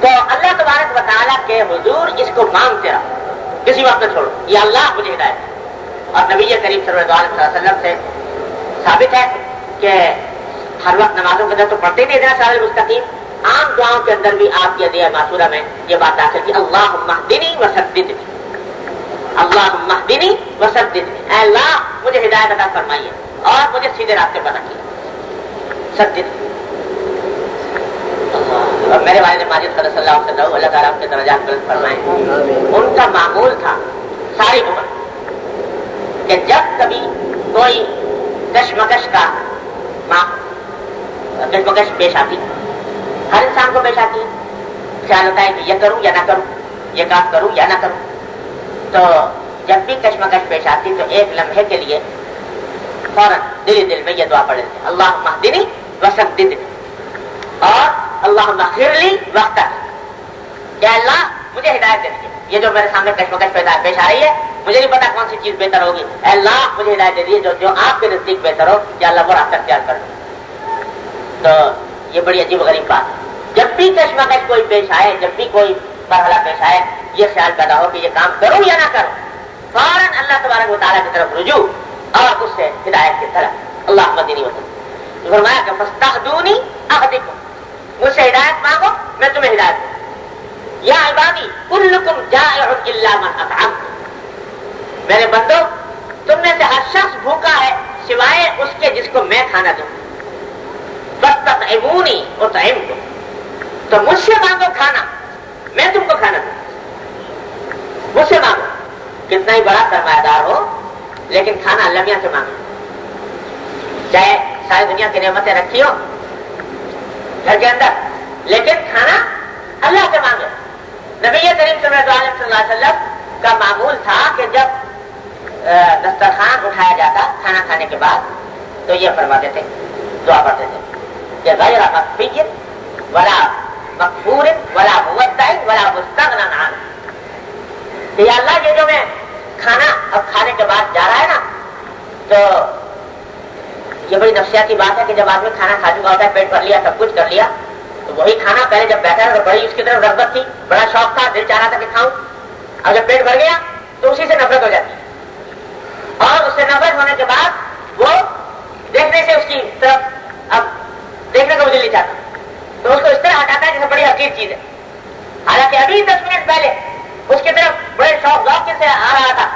تو اللہ تبارک تعالیٰ کے حضور اس کو مانگتے رہو۔ کسی وقت چھوڑو۔ یہ اللہ مجھے ہدایت اور نبی کریم صلی اللہ علیہ وسلم سے ثابت ہے کہ ہر وقت نمازوں کے اندر تو پڑھتے نہیں دینا سارے مستقیم عام دعاؤں کے اندر بھی آپ کے دیا معصورہ میں یہ بات داخل کی اللہ مہدنی وسدنی اللہ مہدنی وسدنی اے اللہ، مجھے ہدایت ادا فرمائیے اور مجھے سیدھے راستے پر رکھیے۔ سدن اور میرے والد ماجد صلی اللہ علیہ وسلم، اللہ تعالیٰ کے درجات بلند فرمائے۔ ان کا معمول تھا ساری عمر کہ جب کبھی کوئی کشمکش کا کشمکش پیش آتی۔ ہر انسان کو پیش آتی ہے خیال ہوتا ہے کہ یہ کروں یا نہ کروں، یہ کام کروں یا نہ کروں۔ تو جب بھی کشمکش پیش آتی تو ایک لمحے کے لیے فوراً دل دل میں یہ دعا پڑھ لیتے اللہ مہدنی وسط دن اور اللہ خرلی وقت کیا اللہ، مجھے ہدایت دے دیجیے یہ جو میرے سامنے کشمکش پیدا پیش آ رہی ہے، مجھے نہیں پتا کون سی چیز بہتر ہوگی۔ اے اللہ، مجھے ہدایت دے دیجیے جو جو آپ کے نزدیک بہتر ہو، یا اللہ وہ راستہ اختیار کر دو تو یہ بڑی عجیب غریب بات۔ ہے جب بھی کشمکش کوئی پیش آئے، جب بھی کوئی مرحلہ پیش آئے، یہ خیال پیدا ہو کہ یہ کام کروں یا نہ کروں فوراً اللہ تبارک و تعالیٰ کی طرف رجوع اور اس سے ہدایت کی طرف اللہ مدنی وسلم فرمایا کہ فستخدونی احدکم مجھ سے ہدایت مانگو، میں تمہیں ہدایت دوں۔ یا عبادی، کلکم جائع الا من اطعم۔ میرے بندو، تم میں سے ہر شخص بھوکا ہے، سوائے اس کے جس کو میں کھانا دوں۔ بس تک تو مجھ سے مانگو کھانا۔ میں تم کو کھانا دوں۔ مجھ سے مانگو۔ کتنا ہی بڑا سرمایہ دار ہو، لیکن کھانا اللہ میاں سے مانگو۔ چاہے ساری دنیا کی نعمتیں رکھی ہو گھر کے اندر، لیکن کھانا اللہ سے مانگو۔ نبی کریم صلی اللہ علیہ وسلم کا معمول تھا کہ جب دسترخوان اٹھایا جاتا کھانا کھانے کے بعد، تو یہ فرماتے تھے، دعا پڑھتے تھے۔ کہ غیر مقفیت ولا مقبور ولا موتائن ولا مستغنا نان کہ اللہ یہ جو میں کھانا اب کھانے کے بعد جا رہا ہے نا، تو یہ بڑی نفسیاتی بات ہے کہ جب آدمی کھانا کھا چکا ہوتا ہے، پیٹ بھر لیا، سب کچھ کر لیا، تو وہی کھانا پہلے جب بیٹھا تو بڑی اس کی طرف رغبت تھی، بڑا شوق تھا، دل چاہ رہا تھا کہ کھاؤں۔ اور جب پیٹ بھر گیا تو اسی سے نفرت ہو جاتی۔ اور اس سے نفرت ہونے کے بعد وہ دیکھنے سے اس کی طرف اب دیکھنے کو مجھے نہیں چاہتا۔ تو اس کو اس طرح ہٹاتا ہے جیسے بڑی حقیق چیز ہے۔ حالانکہ ابھی دس منٹ پہلے اس کی طرف بڑے شوق ذوق سے آ رہا تھا۔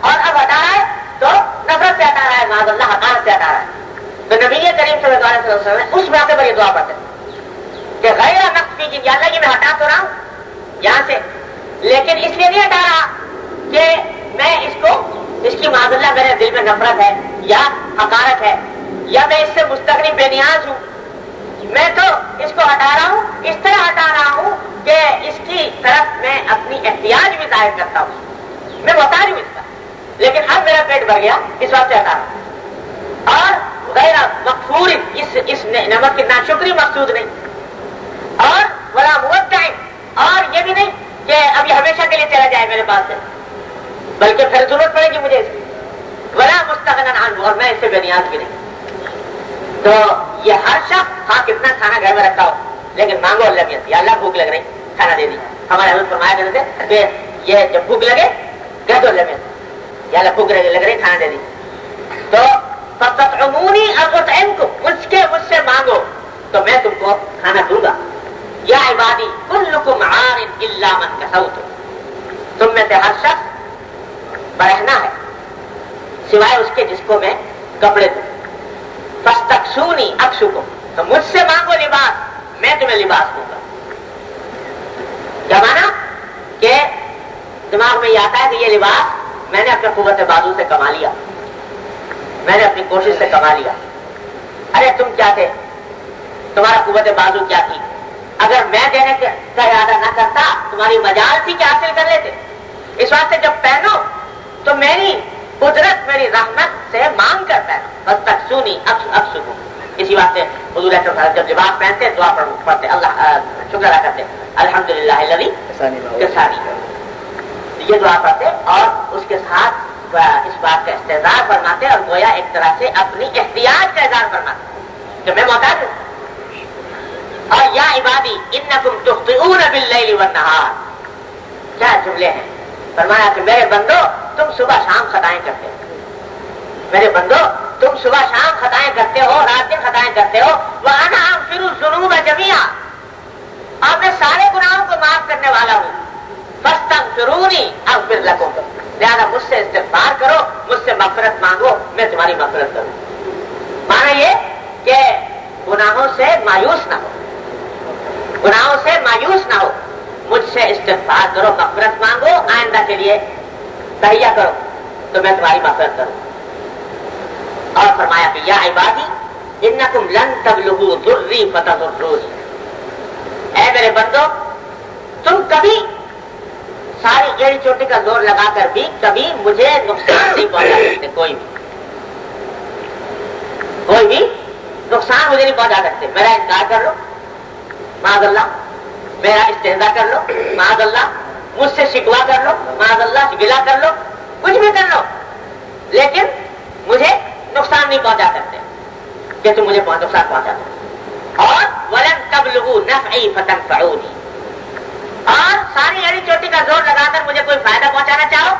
اور اب ہٹا رہا ہے تو نفرت سے ہٹا رہا ہے معذ اللہ حکام سے ہٹا رہا ہے۔ تو نبی کریم صلی اللہ علیہ وسلم اس موقع پر یہ دعا پڑتے کہ غیر نقص کی جی اللہ جی میں ہٹا تو رہا ہوں یہاں سے۔ لیکن اس لیے نہیں ہٹا رہا کہ میں اس کو، اس کی معذ اللہ میرے دل میں نفرت ہے یا حکارت ہے یا میں اس سے مستقری بے نیاز ہوں۔ میں تو اس کو ہٹا رہا ہوں، اس طرح ہٹا رہا ہوں کہ اس کی طرف میں اپنی احتیاط بھی ظاہر کرتا ہوں۔ میں بتا رہی ہوں اس کا لیکن اب میرا پیٹ بھر گیا، اس وقت سے ہٹا رہا ہوں۔ اور غیر مقصور اس اس نمک کی ناشکری مقصود نہیں۔ اور بڑا بہت ٹائم اور یہ بھی نہیں کہ اب یہ ہمیشہ کے لیے چلا جائے میرے پاس سے۔ بلکہ پھر ضرورت پڑے گی مجھے اس کی۔ بڑا مستقل اور میں اس سے بے نیاز بھی نہیں۔ تو یہ ہر شخص ہاں کتنا کھانا گھر میں رکھا ہو، لیکن مانگو اللہ یا اللہ بھوک لگ رہی، کھانا دے دی۔ ہمارے حضرت فرمایا کرتے تھے، کہ یہ جب بھوک لگے کہہ دو اللہ یا اللہ بھوک لگے، لگ رہی، کھانا دے دی۔ تو عمونی ٹائم کو مجھ کے مجھ سے مانگو، تو میں تم کو کھانا دوں گا۔ یا عبادی کل لکم عار اللہ من کا تم میں سے ہر شخص برہنا ہے، سوائے اس کے جس کو میں کپڑے دوں۔ بس تک سونی اکشو کو تو مجھ سے مانگو لباس، میں تمہیں لباس دوں گا۔ کیا مانا؟ کہ دماغ میں یہ آتا ہے کہ یہ لباس میں نے اپنے قوت بازو سے کما لیا۔ میں نے اپنی کوشش سے کما لیا۔ ارے، تم کیا تھے؟ تمہارا قوت بازو کیا تھی؟ اگر میں دینے کا ارادہ نہ کرتا، تمہاری مجال تھی کہ حاصل کر لیتے۔ اس واسطے جب پہنو، تو میری قدرت میری رحمت سے مانگ کر پہنا بس تک سونی اکس اکس کو اسی بات سے حضور صاحب جب لباس پہنتے دعا پڑھتے اللہ شکر ادا کرتے۔ الحمد للہ یہ دعا پڑھتے اور اس کے ساتھ اس بات کا استحدار فرماتے اور گویا ایک طرح سے اپنی احتیاط کا اظہار فرماتے۔ کہ میں محتاج ہوں۔ اور یا عبادی ان تم تختون والنہار۔ کیا جملے ہیں؟ فرمایا کہ میرے بندو، تم صبح شام خطائیں کرتے ہو۔ میرے بندو، تم صبح شام خطائیں کرتے ہو، رات دن خطائیں کرتے ہو۔ وہ آنا ہم شروع ضرور جمیا اور میں سارے گناہوں کو معاف کرنے والا ہوں۔ بس تم ضروری اب پھر لگو لہٰذا مجھ سے استفار کرو، مجھ سے مفرت مانگو، میں تمہاری مفرت کروں۔ مانا یہ کہ گناہوں سے مایوس نہ ہو۔ گناہوں سے مایوس نہ ہو۔ مجھ سے استفار کرو مفرت مانگو، آئندہ کے لیے تہیا کرو، تو میں تمہاری مفرت کروں۔ اور فرمایا کہ یا عبادی ان تم لن تب لگو ضروری فتح روز اے میرے بندو، تم کبھی ساری جڑی چوٹی کا زور لگا کر بھی کبھی مجھے نقصان نہیں پہنچا سکتے، کوئی بھی۔ کوئی بھی نقصان مجھے نہیں پہنچا سکتے، میرا انکار کر لو۔ معذ اللہ۔ میرا استحدہ کر لو معذ اللہ، مجھ سے شکوا کر لو معذ اللہ گلا کر لو، کچھ بھی کر لو۔ لیکن مجھے نقصان نہیں پہنچا سکتے۔ کہ تم مجھے نقصان پہنچا دو اور ولن تب لگو نفعی فتن فعونی اور ساری ایڑی چوٹی کا زور لگا کر مجھے کوئی فائدہ پہنچانا چاہو،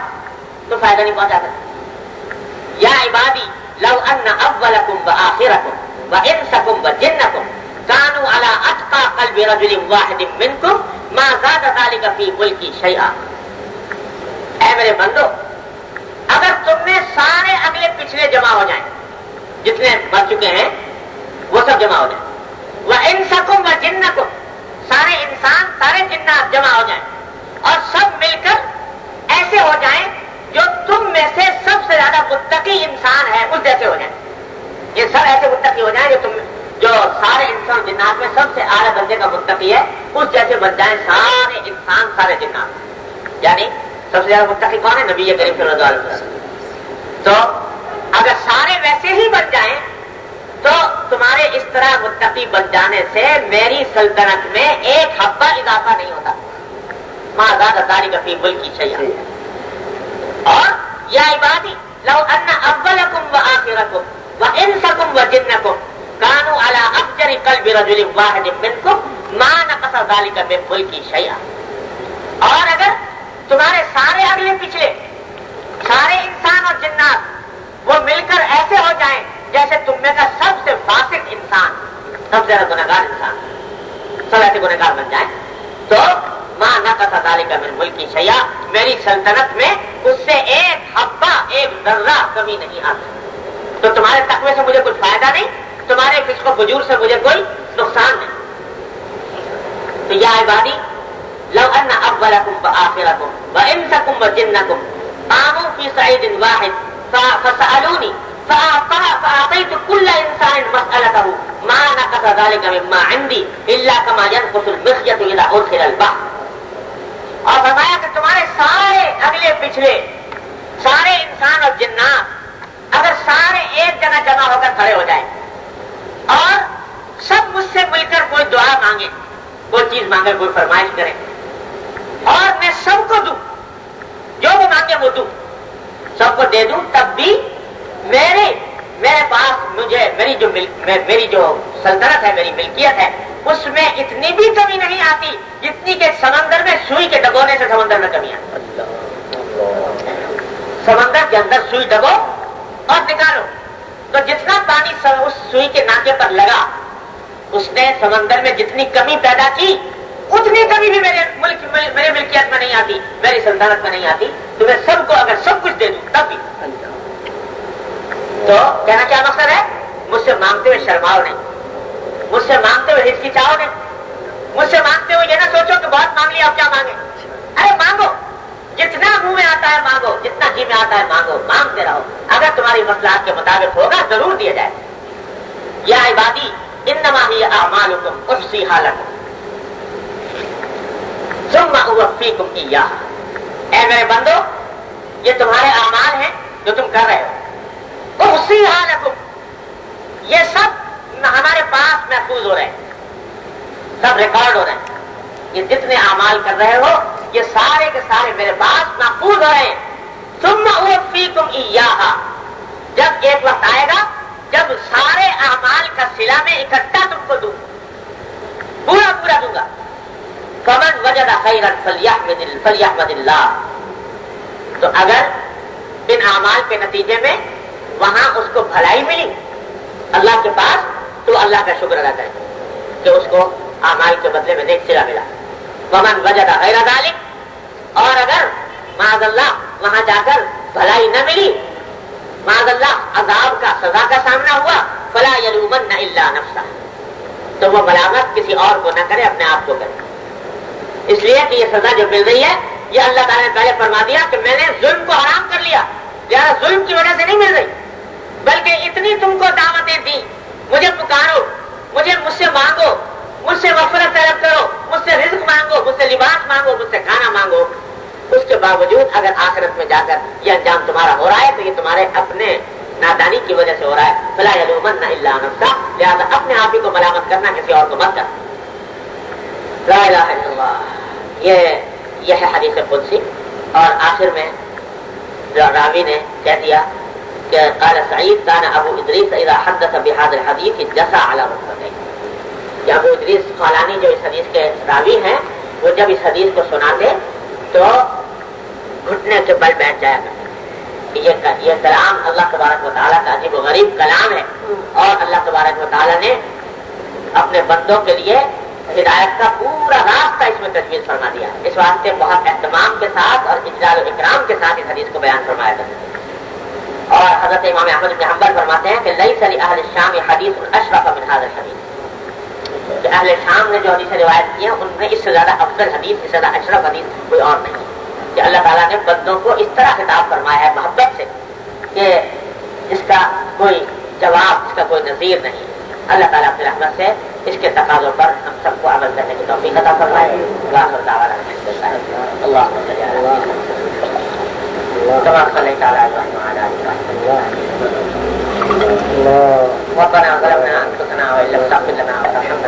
تو فائدہ نہیں پہنچا سکتے یا عبادی، لو ان اولکم و آخرکم و انسکم و جنکم۔ کانو علا اتقا قلب رجل واحد منکم ما زاد ذالک فی ملکی شیعہ اے میرے بندو، اگر تم میں سارے اگلے پچھلے جمع ہو جائیں، جتنے بڑھ چکے ہیں، وہ سب جمع ہو جائیں۔ وہ ان سکوں و جن سارے انسان، سارے جنات جمع ہو جائیں۔ اور سب مل کر ایسے ہو جائیں جو تم میں سے سب سے زیادہ متقی انسان ہے اس جیسے ہو جائیں۔ یہ سب ایسے متقی ہو جائیں جو تم جو سارے انسان جنات میں سب سے اعلیٰ درجے کا متقی ہے، اس جیسے بن جائیں سارے انسان، سارے جنات۔ یعنی سب سے زیادہ متقی کون ہے؟ نبی کریم صلی اللہ علیہ وسلم۔ تو اگر سارے ویسے ہی بن جائیں، تو تمہارے اس طرح متقی بن جانے سے میری سلطنت میں ایک ہفتہ اضافہ نہیں ہوتا۔ ماں زیادہ تاری کا بل کی چاہیے اور یہ عبادی، لو ان اول کم و آخر کم و ان سکم و جن کم کانو الا افجر کل برجل واحد منکم ما نقص ذالک من ملکی شیئا اور اگر تمہارے سارے اگلے پچھلے، سارے انسان اور جنات وہ مل کر ایسے ہو جائیں جیسے تم میں کا سب سے فاسق انسان، سب سے زیادہ انسان، سب ایسے گناگار بن جائیں، تو ماں نہ کا کا میرے ملک کی شیا میری سلطنت میں اس سے ایک ہفتہ ایک ذرہ کمی نہیں آتی تو تمہارے تقوی سے مجھے کچھ فائدہ نہیں؟ تمہارے کس کو بجور سے مجھے کوئی نقصان نہیں۔ تو یہ عبادی، لو ان اولکم و آخرکم و انسکم و جنکم قاموا في صعيد واحد فسألوني فأعطيت كل إنسان مسألته ما نقص ذلك مما عندي إلا كما ينقص المخية إذا أدخل البحر۔ اور فرمایا کہ تمہارے سارے اگلے پچھلے، سارے انسان اور جنات، اگر سارے ایک جگہ جمع ہو کر کھڑے ہو جائیں اور سب مجھ سے مل کر کوئی دعا مانگے کوئی چیز مانگے کوئی فرمائش کرے۔ اور میں سب کو دوں جو وہ مانگے وہ دوں۔ سب کو دے دوں تب بھی میرے میرے پاس مجھے میری جو میری جو سلطنت ہے میری ملکیت ہے اس میں اتنی بھی کمی نہیں آتی جتنی کہ سمندر میں سوئی کے ڈبونے سے سمندر میں کمی آتی۔ سمندر کے اندر سوئی ڈبو اور نکالو۔ تو جتنا پانی اس سوئی کے ناکے پر لگا، اس نے سمندر میں جتنی کمی پیدا کی، اتنی کمی بھی میرے ملک میرے ملکیت میں نہیں آتی، میری سلطنت میں نہیں آتی۔ تو میں سب کو اگر سب کچھ دے دوں، تب بھی۔ تو کہنا کیا مقصد ہے؟ مجھ سے مانگتے ہوئے شرماؤ نہیں۔ مجھ سے مانگتے ہوئے ہچکچاؤ نہیں۔ مجھ سے مانگتے ہوئے یہ نہ سوچو کہ بہت مانگ لیا، اب کیا مانگے؟ ارے مانگو۔ جتنا منہ میں آتا ہے مانگو، جتنا جی میں آتا ہے مانگو مانگتے رہو۔ اگر تمہاری مسئلہ کے مطابق ہوگا، ضرور دیا جائے۔ یا عبادی ان نماہی اعمال حکم اس سی حالت کیا اے میرے بندو، یہ تمہارے اعمال ہیں جو تم کر رہے ہو۔ اسی حال ہے یہ سب ہمارے پاس محفوظ ہو رہے ہیں۔ سب ریکارڈ ہو رہے ہیں۔ یہ جتنے اعمال کر رہے ہو، یہ سارے کے سارے میرے پاس محفوظ ہو رہے ہیں۔ تم فی تم جب ایک وقت آئے گا، جب سارے اعمال کا سلا میں اکٹھا تم کو دوں۔ پورا پورا دوں گا۔ فمن وجد خیرن فلیحمد اللہ۔ تو اگر ان اعمال کے نتیجے میں وہاں اس کو بھلائی ملی، اللہ کے پاس، تو اللہ کا شکر ادا کرے کہ اس کو اعمال کے بدلے میں نیک سرا ملا۔ ومن وجد غیر ذالک اور اگر معذ اللہ وہاں جا کر بھلائی نہ ملی معذ اللہ عذاب کا سزا کا سامنا ہوا، فلا یلومن نہ اللہ نفسا تو وہ ملامت کسی اور کو نہ کرے، اپنے آپ کو کرے۔ اس لیے کہ یہ سزا جو مل رہی ہے، یہ اللہ تعالیٰ نے پہلے فرما دیا کہ میں نے ظلم کو حرام کر لیا۔ لہٰذا ظلم کی وجہ سے نہیں مل رہی، بلکہ اتنی تم کو دعوتیں دی مجھے پکارو، مجھے مجھ سے مانگو۔ مجھ سے مفرت طلب کرو، مجھ سے رزق مانگو، مجھ سے لباس مانگو، مجھ سے کھانا مانگو۔ اس کے باوجود اگر آخرت میں جا کر یہ انجام تمہارا ہو رہا ہے تو یہ تمہارے اپنے نادانی کی وجہ سے ہو رہا ہے۔ فلاح علومن نہ اللہ نفسا لہٰذا اپنے آپ ہی کو ملامت کرنا، کسی اور کو مت کر لا الہ الا اللہ۔ یہ یہ ہے حدیث قدسی۔ اور آخر میں راوی نے کہہ دیا کہ قال سعید کان ابو ادریس اذا حدث بهذا الحديث جسا على ركبتيه کہ ابو ادریس خالانی جو اس حدیث کے راوی ہیں، وہ جب اس حدیث کو سناتے تو گھٹنے کے بل بیٹھ جایا کرتے یہ کلام اللہ تبارک و تعالیٰ کا عجیب و غریب کلام ہے۔ اور اللہ تبارک و تعالیٰ نے اپنے بندوں کے لیے ہدایت کا پورا راستہ اس میں تجویز فرما دیا اس واسطے بہت اہتمام کے ساتھ اور اجلال و اکرام کے ساتھ اس حدیث کو بیان فرمایا تھا اور حضرت امام احمد بن حنبل فرماتے ہیں کہ لئی سلی اہل شام حدیث اشرف من حاضر حدیث کہ اہل شام نے جو حدیث روایت کی ہیں، ان میں اس سے زیادہ افضل حدیث، اس سے زیادہ اشرف حدیث کوئی اور نہیں۔ کہ اللہ تعالیٰ نے بندوں کو اس طرح خطاب فرمایا ہے، محبت سے، کہ اس کا کوئی جواب، اس کا کوئی نظیر نہیں۔ اللہ تعالیٰ اپنے رحمت سے اس کے تقاضوں پر ہم سب کو عمل کرنے کی توفیق عطا فرمائے۔ اللہ ربنا ظلمنا انفسنا وان لم تغفر لنا وترحمنا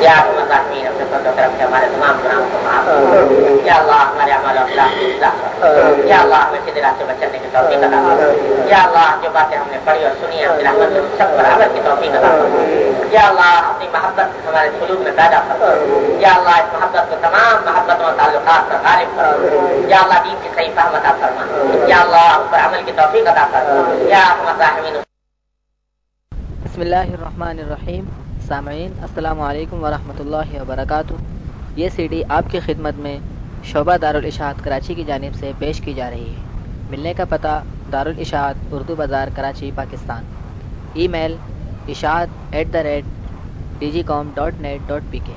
یا اپنے فضل و کرم سے ہمارے تمام گناہوں کو معاف یا اللہ ہمارے اعمال اخلاق کی اصلاح یا اللہ ہمیں سیدھے راستے پر چلنے کی توفیق عطا یا اللہ جو باتیں ہم نے پڑھی اور سنی ہیں اپنی رحمت سے سب کی توفیق عطا یا اللہ اپنی محبت ہمارے قلوب میں پیدا یا اللہ اس محبت کو تمام محبتوں اور تعلقات پر غالب کر یا اللہ دین کی صحیح فہم عطا فرما یا اللہ پر عمل کی توفیق عطا یا بسم اللہ الرحمن الرحیم سامعین، السلام علیکم ورحمۃ اللہ وبرکاتہ۔ یہ سی ڈی آپ کی خدمت میں شعبہ دارالاشاعت کراچی کی جانب سے پیش کی جا رہی ہے۔ ملنے کا پتہ دارالاشاعت اردو بازار کراچی، پاکستان۔ ای میل اشاعت at the rate D G com dot net dot P K.